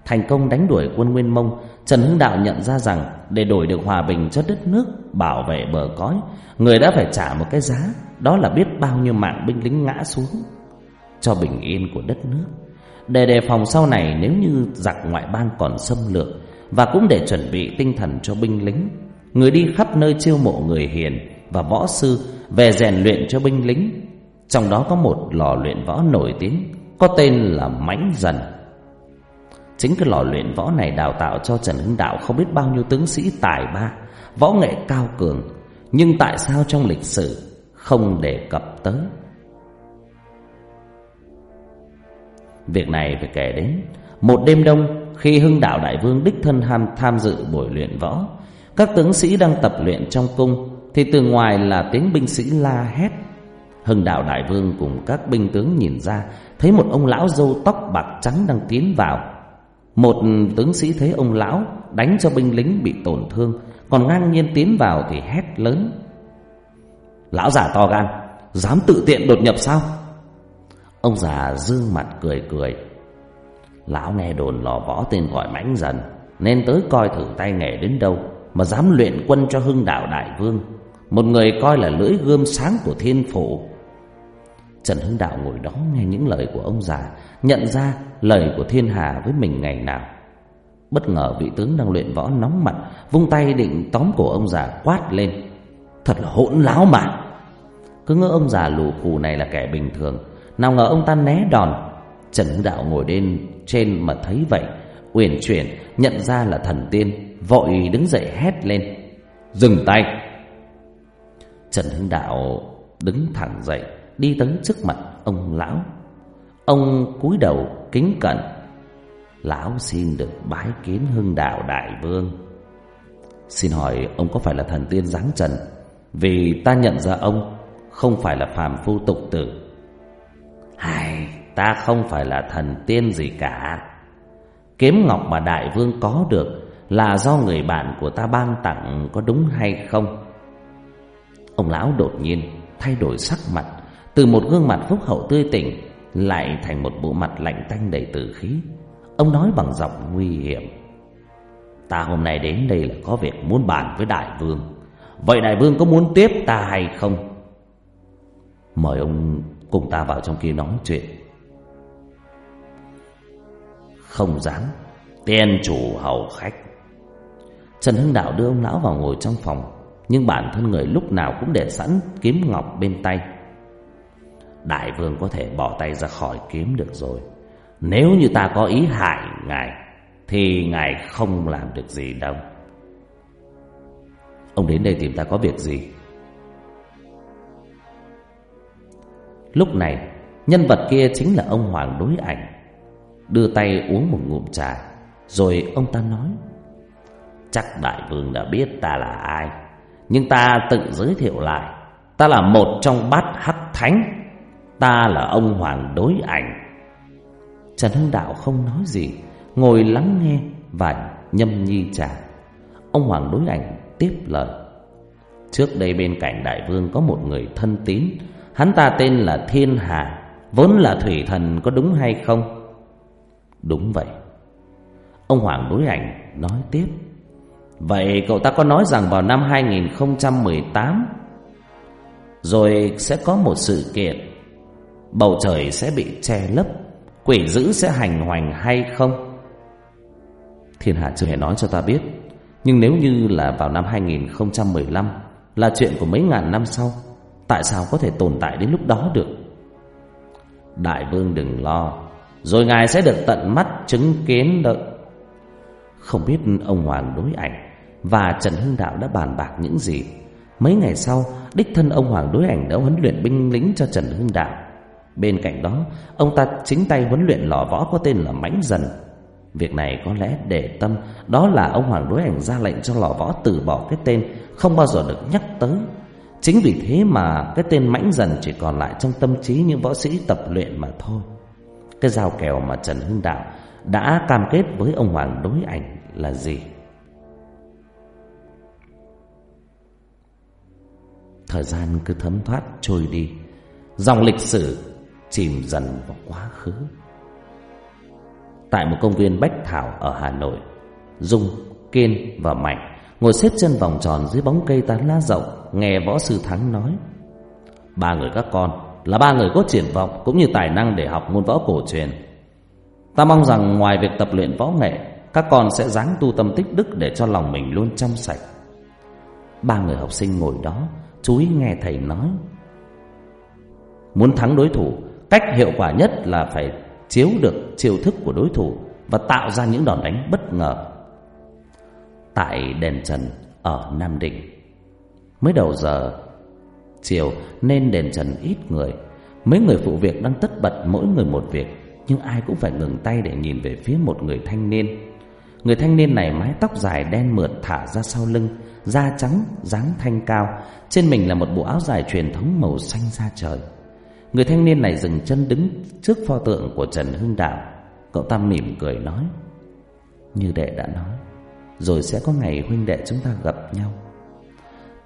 Thành công đánh đuổi quân Nguyên Mông, Trần Hưng Đạo nhận ra rằng Để đổi được hòa bình cho đất nước, Bảo vệ bờ cõi, Người đã phải trả một cái giá, Đó là biết bao nhiêu mạng binh lính ngã xuống Cho bình yên của đất nước. Để đề phòng sau này Nếu như giặc ngoại bang còn xâm lược Và cũng để chuẩn bị tinh thần cho binh lính. Người đi khắp nơi chiêu mộ người hiền Và võ sư Về rèn luyện cho binh lính. Trong đó có một lò luyện võ nổi tiếng Có tên là Mãnh Dần. Chính cái lò luyện võ này đào tạo cho Trần Hưng Đạo không biết bao nhiêu tướng sĩ tài ba, võ nghệ cao cường, nhưng tại sao trong lịch sử không đề cập tới? Việc này phải kể đến một đêm đông khi Hưng Đạo Đại Vương đích thân tham tham dự buổi luyện võ, các tướng sĩ đang tập luyện trong cung thì từ ngoài là tiếng binh sĩ la hét. Hưng Đạo Đại Vương cùng các binh tướng nhìn ra, thấy một ông lão râu tóc bạc trắng đang tiến vào một tướng sĩ thấy ông lão đánh cho binh lính bị tổn thương, còn ngang nhiên tiến vào thì hét lớn. Lão giả to gan, dám tự tiện đột nhập sao? Ông già dương mặt cười cười. Lão nghe đồn lò võ tên gọi mãnh dần, nên tới coi thử tay nghề đến đâu mà dám luyện quân cho hưng đạo đại vương. Một người coi là lưỡi gươm sáng của thiên phủ Trần Hưng Đạo ngồi đó nghe những lời của ông già Nhận ra lời của thiên hà với mình ngày nào Bất ngờ vị tướng đang luyện võ nóng mặt Vung tay định tóm cổ ông già quát lên Thật là hỗn láo mà Cứ ngỡ ông già lù cù này là kẻ bình thường nào ngờ ông ta né đòn Trần Hưng Đạo ngồi lên trên mà thấy vậy, Uyển chuyển, nhận ra là thần tiên, Vội đứng dậy hét lên Dừng tay Trần Hưng Đạo đứng thẳng dậy, đi tới trước mặt ông lão. Ông cúi đầu kính cẩn. Lão xin được bái kiến hưng đạo đại vương. Xin hỏi ông có phải là thần tiên giáng trần? Vì ta nhận ra ông, không phải là phàm phu tục tử. Hài, ta không phải là thần tiên gì cả. Kiếm ngọc mà đại vương có được là do người bạn của ta ban tặng có đúng hay không? Ông lão đột nhiên thay đổi sắc mặt từ một gương mặt phúc hậu tươi tỉnh Lại thành một bộ mặt lạnh tanh đầy tử khí Ông nói bằng giọng nguy hiểm Ta hôm nay đến đây là có việc muốn bàn với đại vương Vậy đại vương có muốn tiếp ta hay không? Mời ông cùng ta vào trong kia nói chuyện. Không dám Tiên chủ hầu khách. Trần Hưng Đạo đưa ông lão vào ngồi trong phòng, Nhưng bản thân người lúc nào cũng để sẵn kiếm ngọc bên tay. Đại vương có thể bỏ tay ra khỏi kiếm được rồi. Nếu như ta có ý hại ngài, thì ngài không làm được gì đâu. Ông đến đây tìm ta có việc gì? Lúc này, nhân vật kia chính là ông hoàng đối ảnh. Đưa tay uống một ngụm trà, Rồi ông ta nói, Chắc đại vương đã biết ta là ai, Nhưng ta tự giới thiệu lại. Ta là một trong bát hắc thánh. Ta là ông Hoàng đối ảnh. Trần Hưng Đạo không nói gì, Ngồi lắng nghe Và nhâm nhi trà. Ông Hoàng đối ảnh tiếp lời, Trước đây bên cạnh đại vương có một người thân tín Hắn ta tên là Thiên Hà, Vốn là thủy thần có đúng hay không? Đúng vậy. Ông Hoàng đối ảnh nói tiếp. Vậy cậu ta có nói rằng vào năm 2018 Rồi sẽ có một sự kiện. Bầu trời sẽ bị che lấp, Quỷ dữ sẽ hành hoành hay không? Thiên Hạ chưa hề nói cho ta biết. Nhưng nếu như là vào năm 2015 Là chuyện của mấy ngàn năm sau Tại sao có thể tồn tại đến lúc đó được? Đại vương đừng lo, Rồi ngài sẽ được tận mắt chứng kiến đợi Không biết ông Hoàng đối ảnh Và Trần Hưng Đạo đã bàn bạc những gì. Mấy ngày sau, Đích thân ông Hoàng đối ảnh đã huấn luyện binh lính cho Trần Hưng Đạo. Bên cạnh đó, Ông ta chính tay huấn luyện lò võ có tên là Mãnh Dần. Việc này có lẽ để tâm, Đó là ông Hoàng đối ảnh ra lệnh cho lò võ từ bỏ cái tên, Không bao giờ được nhắc tới. Chính vì thế mà cái tên Mãnh Dần chỉ còn lại trong tâm trí những võ sĩ tập luyện mà thôi Cái giao kèo mà Trần Hưng Đạo đã cam kết với ông Hoàng đối ảnh là gì? Thời gian cứ thấm thoát trôi đi Dòng lịch sử chìm dần vào quá khứ Tại một công viên Bách Thảo ở Hà Nội Dung, Kiên và Mạnh Ngồi xếp chân vòng tròn dưới bóng cây tán lá rộng Nghe võ sư Thắng nói, Ba người các con Là ba người có triển vọng Cũng như tài năng để học môn võ cổ truyền. Ta mong rằng ngoài việc tập luyện võ nghệ, Các con sẽ dáng tu tâm tích đức Để cho lòng mình luôn trong sạch. Ba người học sinh ngồi đó, Chú ý nghe thầy nói. Muốn thắng đối thủ, Cách hiệu quả nhất là phải chiếu được chiêu thức của đối thủ Và tạo ra những đòn đánh bất ngờ. Tại đền Trần ở Nam Định Mới đầu giờ Chiều nên đền Trần ít người. Mấy người phụ việc đang tất bật mỗi người một việc Nhưng ai cũng phải ngừng tay để nhìn về phía một người thanh niên. Người thanh niên này mái tóc dài đen mượt thả ra sau lưng Da trắng, dáng thanh cao. Trên mình là một bộ áo dài truyền thống màu xanh da trời. Người thanh niên này dừng chân đứng trước pho tượng của Trần Hưng Đạo. Cậu ta mỉm cười nói Như đệ đã nói Rồi sẽ có ngày huynh đệ chúng ta gặp nhau.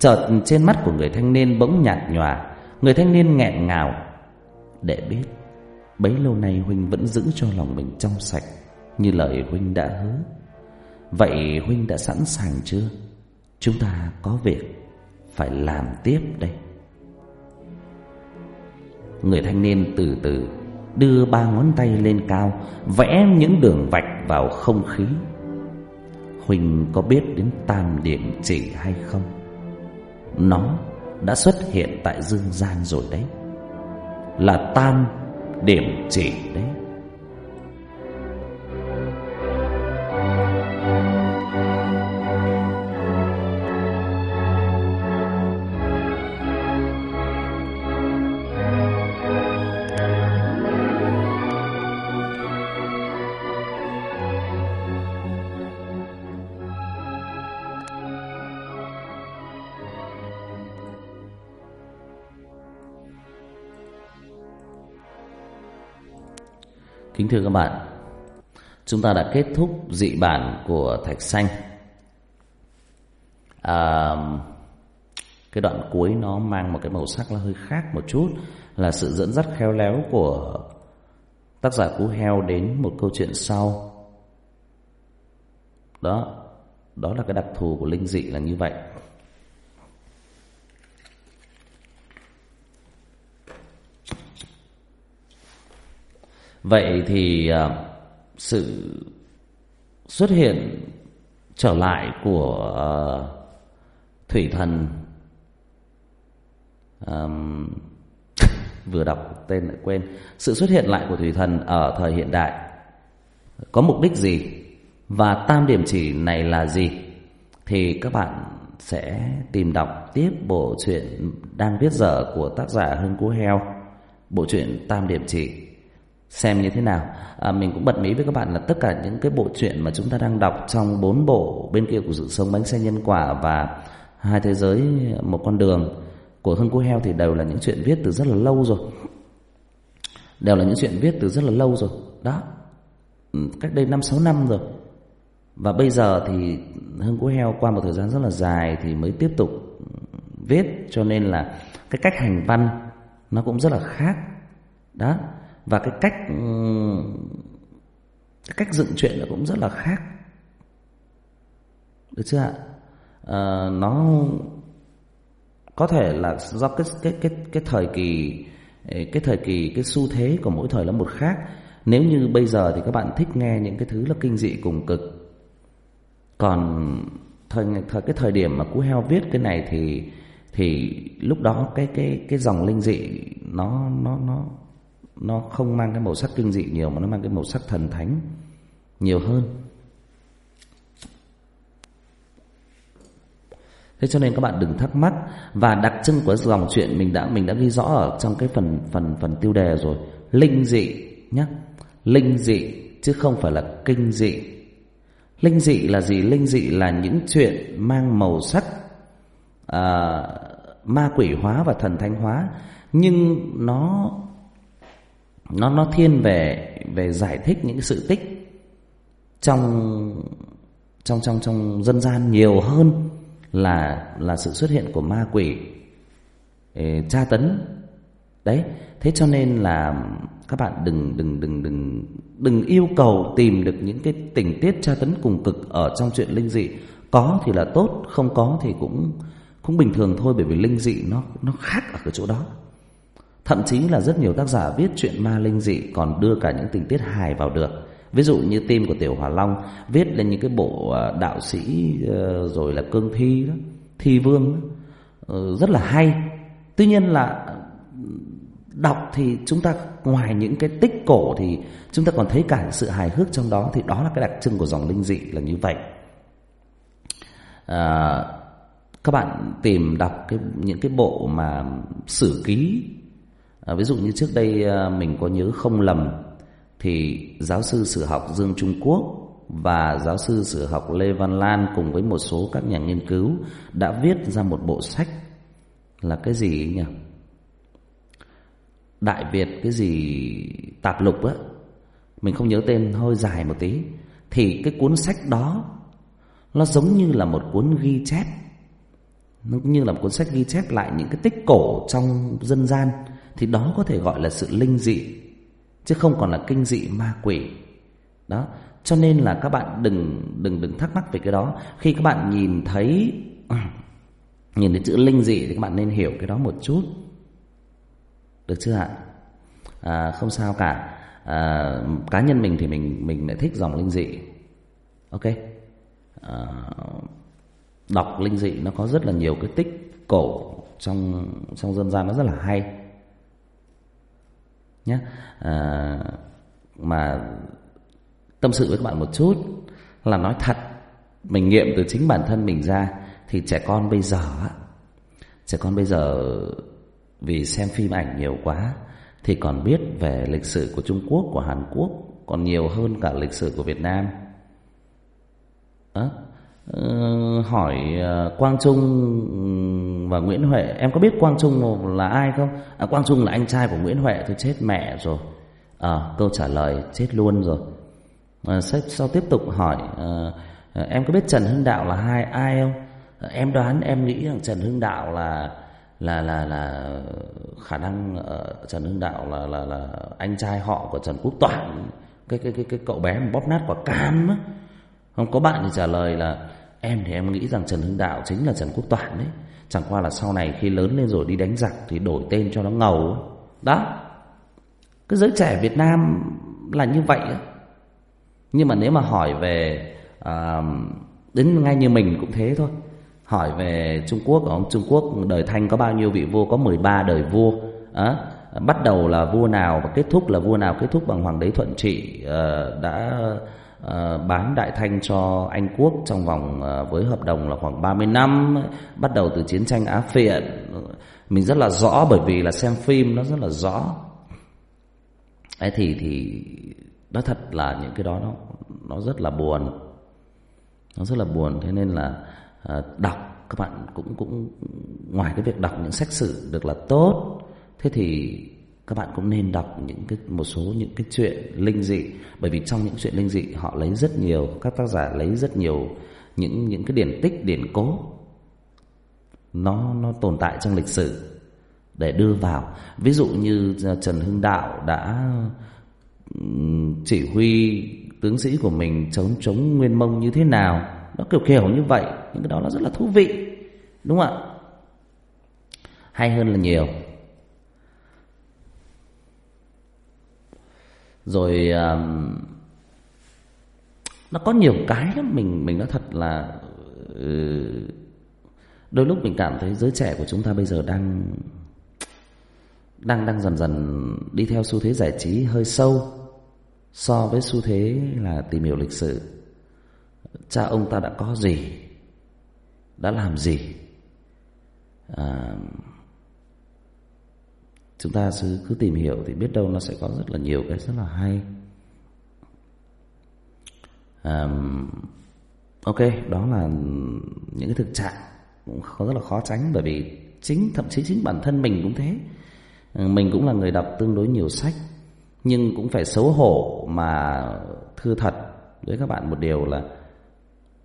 Chợt trên mắt của người thanh niên bỗng nhạt nhòa. Người thanh niên nghẹn ngào. Để biết, Bấy lâu nay huynh vẫn giữ cho lòng mình trong sạch, Như lời huynh đã hứa. Vậy huynh đã sẵn sàng chưa? Chúng ta có việc Phải làm tiếp đây. Người thanh niên từ từ Đưa ba ngón tay lên cao, Vẽ những đường vạch vào không khí. Huynh có biết đến tam điểm chỉ hay không? Nó đã xuất hiện tại dương gian rồi đấy. Là tam điểm chỉ đấy. Kính thưa các bạn Chúng ta đã kết thúc dị bản của Thạch Xanh. À, Cái đoạn cuối nó mang một cái màu sắc là hơi khác một chút Là sự dẫn dắt khéo léo của tác giả Cú Heo đến một câu chuyện sau. Đó Đó là cái đặc thù của linh dị là như vậy. Vậy thì à, sự xuất hiện trở lại của à, thủy thần um, vừa đọc tên lại quên. Sự xuất hiện lại của thủy thần ở thời hiện đại có mục đích gì và tam điểm chỉ này là gì? Thì các bạn sẽ tìm đọc tiếp bộ truyện đang viết dở của tác giả Hưng Cú Heo bộ truyện Tam Điểm Chỉ xem như thế nào. À, mình cũng bật mí với các bạn là tất cả những cái bộ truyện mà chúng ta đang đọc trong bốn bộ bên kia của sự sống bánh xe nhân quả và hai thế giới một con đường của hưng cú heo thì đều là những chuyện viết từ rất là lâu rồi. Đều là những chuyện viết từ rất là lâu rồi. Đó. Ừ, cách đây năm sáu năm rồi. Và bây giờ thì hưng cú heo qua một thời gian rất là dài thì mới tiếp tục viết cho nên là cái cách hành văn nó cũng rất là khác. Đó và cái cách ừ, cái cách dựng chuyện nó cũng rất là khác. Được chưa ạ? À, nó có thể là do cái cái cái cái thời kỳ ờ, cái thời kỳ cái xu thế của mỗi thời là một khác. Nếu như bây giờ thì các bạn thích nghe những cái thứ là kinh dị cùng cực. Còn thời thời cái thời điểm mà cú heo viết cái này thì thì lúc đó cái cái cái dòng linh dị nó nó nó nó không mang cái màu sắc kinh dị nhiều mà nó mang cái màu sắc thần thánh nhiều hơn Thế cho nên các bạn đừng thắc mắc và đặc trưng của dòng chuyện mình đã mình đã ghi rõ ở trong cái phần phần phần tiêu đề rồi, linh dị nhé. Linh dị chứ không phải là kinh dị. Linh dị là gì? Linh dị là những chuyện mang màu sắc à, ma quỷ hóa và thần thánh hóa nhưng nó nó nó thiên về về giải thích những sự tích trong trong trong trong dân gian nhiều hơn là là sự xuất hiện của ma quỷ ê, tra tấn. Đấy thế cho nên là các bạn đừng đừng đừng đừng đừng yêu cầu tìm được những cái tình tiết tra tấn cùng cực ở trong chuyện linh dị. Có thì là tốt không có thì cũng cũng bình thường thôi bởi vì linh dị nó nó khác ở cái chỗ đó thậm chí là rất nhiều tác giả viết chuyện ma linh dị còn đưa cả những tình tiết hài vào được. Ví dụ như tim của tiểu hòa long viết lên những cái bộ ờ, đạo sĩ ờ, rồi là cương thi đó thi vương đó, ờ, rất là hay. Tuy nhiên là đọc thì chúng ta ngoài những cái tích cổ thì chúng ta còn thấy cả sự hài hước trong đó thì đó là cái đặc trưng của dòng linh dị là như vậy. À, các bạn tìm đọc cái những cái bộ mà sử ký à, ví dụ như trước đây à, mình có nhớ không lầm thì giáo sư sử học Dương Trung Quốc và giáo sư sử học Lê Văn Lan cùng với một số các nhà nghiên cứu đã viết ra một bộ sách là cái gì nhỉ? Đại Việt cái gì? Tạp lục á. Mình không nhớ tên hơi dài một tí. Thì cái cuốn sách đó Nó giống như là một cuốn ghi chép. Nó như là một cuốn sách ghi chép lại những cái tích cổ trong dân gian. Thì đó có thể gọi là sự linh dị chứ không còn là kinh dị ma quỷ. Đó cho nên là các bạn đừng đừng đừng thắc mắc về cái đó. Khi các bạn nhìn thấy nhìn thấy chữ linh dị thì các bạn nên hiểu cái đó một chút. Được chưa ạ? À, không sao cả. À, cá nhân mình thì mình mình lại thích dòng linh dị. Ok. À, đọc linh dị nó có rất là nhiều cái tích cổ trong trong dân gian nó rất là hay nhé à, mà tâm sự với các bạn một chút là nói thật mình nghiệm từ chính bản thân mình ra thì trẻ con bây giờ trẻ con bây giờ vì xem phim ảnh nhiều quá thì còn biết về lịch sử của Trung Quốc của Hàn Quốc còn nhiều hơn cả lịch sử của Việt Nam đó. Ờ, hỏi ờ, Quang Trung và Nguyễn Huệ em có biết Quang Trung là ai không? À, Quang Trung là anh trai của Nguyễn Huệ tôi chết mẹ rồi. À, câu trả lời chết luôn rồi. À, sau, sau tiếp tục hỏi à, em có biết Trần Hưng Đạo là hai ai không? À, em đoán em nghĩ rằng Trần Hưng Đạo là là là là khả năng uh, Trần Hưng Đạo là là là anh trai họ của Trần Quốc Toản cái cái cái cái cậu bé bóp nát quả cam á. Không có bạn thì trả lời là Em thì em nghĩ rằng Trần Hưng Đạo chính là Trần Quốc Toản đấy. Chẳng qua là sau này khi lớn lên rồi đi đánh giặc Thì đổi tên cho nó ngầu. Đó. Cái giới trẻ Việt Nam là như vậy Nhưng mà nếu mà hỏi về à, Đến ngay như mình cũng thế thôi. Hỏi về Trung Quốc Ông Trung Quốc đời Thanh có bao nhiêu vị vua? Có 13 đời vua. À, Bắt đầu là vua nào và kết thúc là vua nào? Kết thúc bằng Hoàng đế Thuận Trị à, Đã uh, Ờ, bán Đại Thanh cho Anh Quốc trong vòng ờ, với hợp đồng là khoảng 30 năm bắt đầu từ chiến tranh Á Phiện. Mình rất là rõ bởi vì là xem phim nó rất là rõ. Ấy thì thì nó thật là những cái đó nó nó rất là buồn. Nó rất là buồn thế nên là à, đọc các bạn cũng cũng ngoài cái việc đọc những sách sử được là tốt. Thế thì các bạn cũng nên đọc những cái, một số những cái chuyện linh dị, bởi vì trong những chuyện linh dị, họ lấy rất nhiều, các tác giả lấy rất nhiều những những cái điển tích, điển cố. Nó nó tồn tại trong lịch sử để đưa vào. Ví dụ như à, Trần Hưng Đạo đã chỉ huy tướng sĩ của mình chống chống Nguyên Mông như thế nào. Nó kiểu kiểu như vậy, những cái đó nó rất là thú vị, đúng không ạ? Hay hơn là nhiều. Rồi um, nó có nhiều cái lắm. Mình mình nói thật là uh, đôi lúc mình cảm thấy giới trẻ của chúng ta bây giờ đang đang đang dần dần đi theo xu thế giải trí hơi sâu so với xu thế là tìm hiểu lịch sử. Cha ông ta đã có gì? Đã làm gì? À, chúng ta cứ cứ tìm hiểu thì biết đâu nó sẽ có rất là nhiều cái rất là hay. Um, ok đó là những cái thực trạng cũng rất là khó tránh bởi vì chính thậm chí chính bản thân mình cũng thế. Ờ, mình cũng là người đọc tương đối nhiều sách nhưng cũng phải xấu hổ mà thưa thật với các bạn một điều là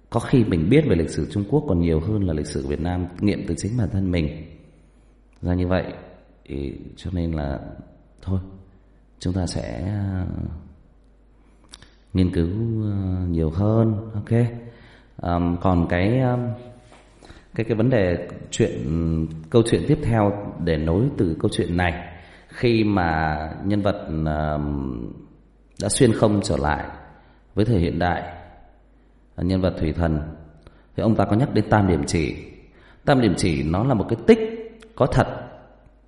có khi mình biết về lịch sử Trung Quốc còn nhiều hơn là lịch sử Việt Nam nghiệm từ chính bản thân mình. Ra như vậy Ý, cho nên là thôi chúng ta sẽ ờ, nghiên cứu ờ, nhiều hơn ok? Um, còn cái um, cái cái vấn đề chuyện câu chuyện tiếp theo để nối từ câu chuyện này khi mà nhân vật um, đã xuyên không trở lại với thời hiện đại nhân vật thủy thần thì ông ta có nhắc đến tam điểm chỉ. Tam điểm chỉ nó là một cái tích có thật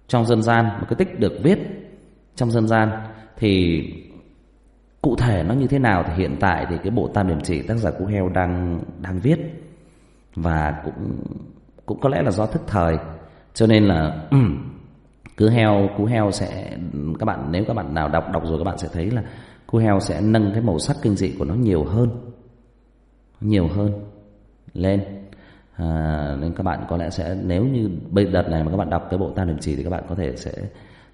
trong dân gian, một cái tích được viết trong dân gian, thì cụ thể nó như thế nào thì hiện tại thì cái bộ tam điểm chỉ tác giả cú heo đang đang viết. Và cũng cũng có lẽ là do thức thời, cho nên là cứ heo cú heo sẽ, các bạn, nếu các bạn nào đọc đọc rồi các bạn sẽ thấy là cú heo sẽ nâng cái màu sắc kinh dị của nó nhiều hơn nhiều hơn lên à, nên các bạn có lẽ sẽ nếu như bây đợt này mà các bạn đọc cái bộ tam điểm chỉ thì các bạn có thể sẽ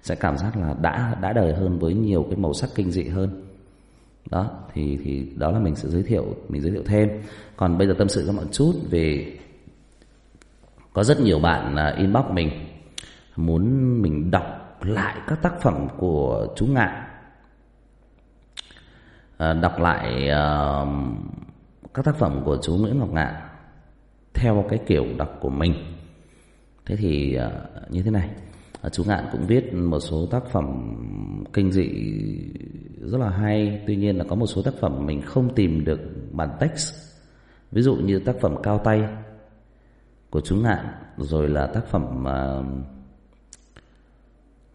sẽ cảm giác là đã đã đời hơn với nhiều cái màu sắc kinh dị hơn. Đó thì thì đó là mình sẽ giới thiệu mình giới thiệu thêm. Còn bây giờ tâm sự các bạn chút về có rất nhiều bạn à, inbox mình muốn mình đọc lại các tác phẩm của chú ngạn. À, đọc lại uh, các tác phẩm của chú Nguyễn Ngọc Ngạn theo cái kiểu đọc của mình. Thế thì uh, như thế này. Uh, chú Ngạn cũng viết một số tác phẩm kinh dị rất là hay. Tuy nhiên là có một số tác phẩm mình không tìm được bản text. Ví dụ như tác phẩm cao tay của chú ngạn rồi là tác phẩm uh,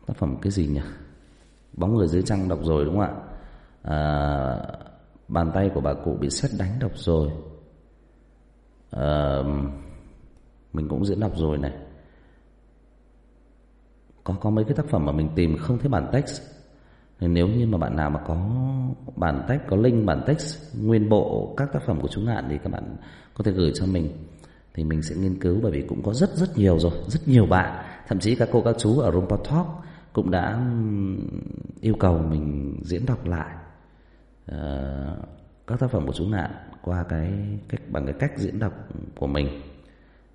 tác phẩm cái gì nhỉ? Bóng người dưới trăng đọc rồi đúng không ạ? À, bàn tay của bà cụ bị xét đánh đọc rồi à, mình cũng diễn đọc rồi này. Có có mấy cái tác phẩm mà mình tìm không thấy bản text. Nếu như mà bạn nào mà có bản text có link bản text nguyên bộ các tác phẩm của chú ngạn thì các bạn có thể gửi cho mình. Thì mình sẽ nghiên cứu bởi vì cũng có rất rất nhiều rồi rất nhiều bạn. Thậm chí các cô các chú ở Rumpa Talk cũng đã yêu cầu mình diễn đọc lại uh, các tác phẩm của chú ngạn qua cái cách, bằng cái cách diễn đọc của mình,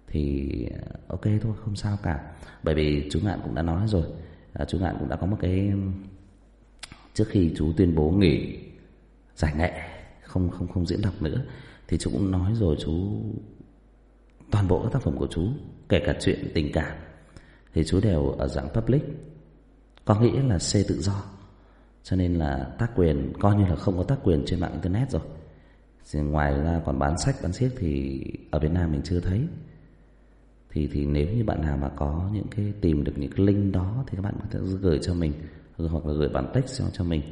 thì ờ, ok thôi, không sao cả. Bởi vì chú ngạn cũng đã nói rồi à, chú ngạn cũng đã có một cái, trước khi chú tuyên bố nghỉ giải nghệ, không không không diễn đọc nữa, thì chú cũng nói rồi, chú, toàn bộ các tác phẩm của chú, kể cả chuyện tình cảm, thì chú đều ở dạng public. Có nghĩa là C tự do, cho nên là tác quyền, coi như là không có tác quyền trên mạng internet rồi ngoài ra còn bán sách bán siếc thì ở Việt Nam mình chưa thấy. Thì thì nếu như bạn nào mà có những cái tìm được những cái link đó thì các bạn có thể gửi cho mình hoặc là gửi bản text cho cho mình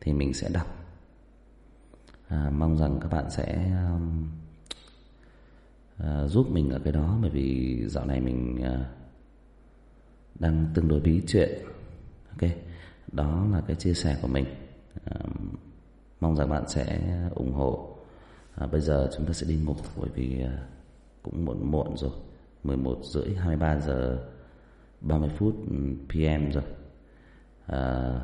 thì mình sẽ đọc. À, mong rằng các bạn sẽ um, uh, giúp mình ở cái đó bởi vì dạo này mình uh, đang tương đối bí chuyện. Ok đó là cái chia sẻ của mình. À, mong rằng bạn sẽ ủng hộ à, bây giờ chúng ta sẽ đi ngủ bởi vì à, cũng muộn muộn rồi. 11 rưỡi 23 giờ 30 phút ừ, PM rồi. À,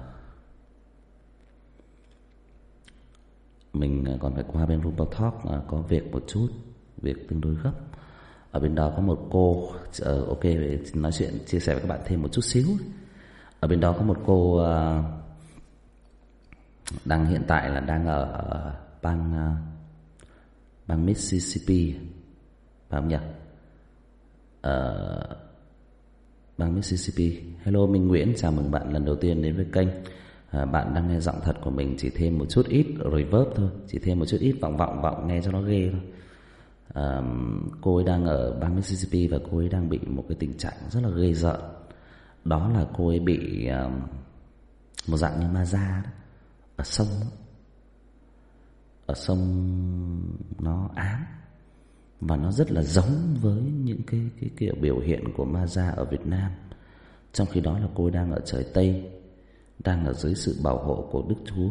mình à, còn phải qua bên Rumble Talk à, có việc một chút việc tương đối gấp. Ở bên đó có một cô uh, ok nói chuyện chia sẻ với các bạn thêm một chút xíu. Ở bên đó có một cô uh, đang hiện tại là đang ở à, bang uh, bang Mississippi phải không nhỉ? Ở bang Mississippi. Hello Minh Nguyễn, chào mừng bạn lần đầu tiên đến với kênh. À, bạn đang nghe giọng thật của mình chỉ thêm một chút ít reverb thôi, chỉ thêm một chút ít vọng vọng vọng nghe cho nó ghê thôi. À, cô ấy đang ở bang Mississippi và cô ấy đang bị một cái tình trạng rất là ghê rợn. Đó là cô ấy bị um, một dạng như ma da đó, ở sông ở sông nó ám và nó rất là giống với những cái cái kiểu biểu hiện của ma da ở Việt Nam. Trong khi đó là cô đang ở trời Tây, đang ở dưới sự bảo hộ của Đức Chúa.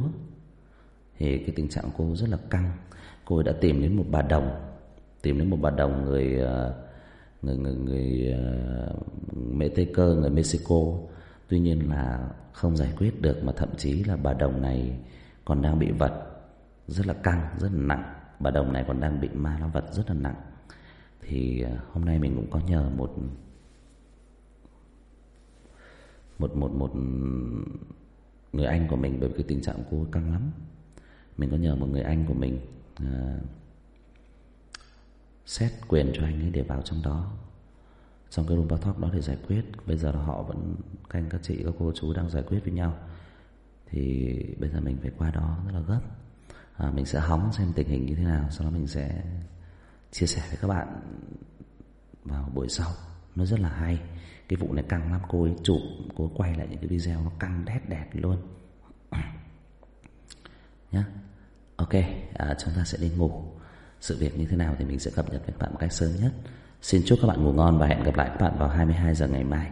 Thì cái tình trạng cô rất là căng. Cô đã tìm đến một bà đồng, tìm đến một bà đồng người ờ, người người người mễ Tây Cơ, người Mexico. Tuy nhiên là không giải quyết được mà thậm chí là bà đồng này còn đang bị vật rất là căng, rất là nặng. Bà đồng này còn đang bị ma nó vật rất là nặng. Thì à, hôm nay mình cũng có nhờ một một một một người anh của mình bởi vì cái tình trạng cô căng lắm. Mình có nhờ một người anh của mình à, xét quyền cho anh ấy để vào trong đó. Trong cái room bao talk đó để giải quyết. Bây giờ là họ vẫn canh các chị các cô chú đang giải quyết với nhau. Thì bây giờ mình phải qua đó rất là gấp à, mình sẽ hóng xem tình hình như thế nào sau đó mình sẽ chia sẻ với các bạn vào buổi sau. Nó rất là hay. Cái vụ này căng lắm cô ấy chụp cô ấy quay lại những cái video nó căng đét đẹt luôn. Nhá. Ok à, chúng ta sẽ đi ngủ. Sự việc như thế nào thì mình sẽ cập nhật với các bạn một cách sớm nhất. Xin chúc các bạn ngủ ngon và hẹn gặp lại các bạn vào 22 giờ ngày mai.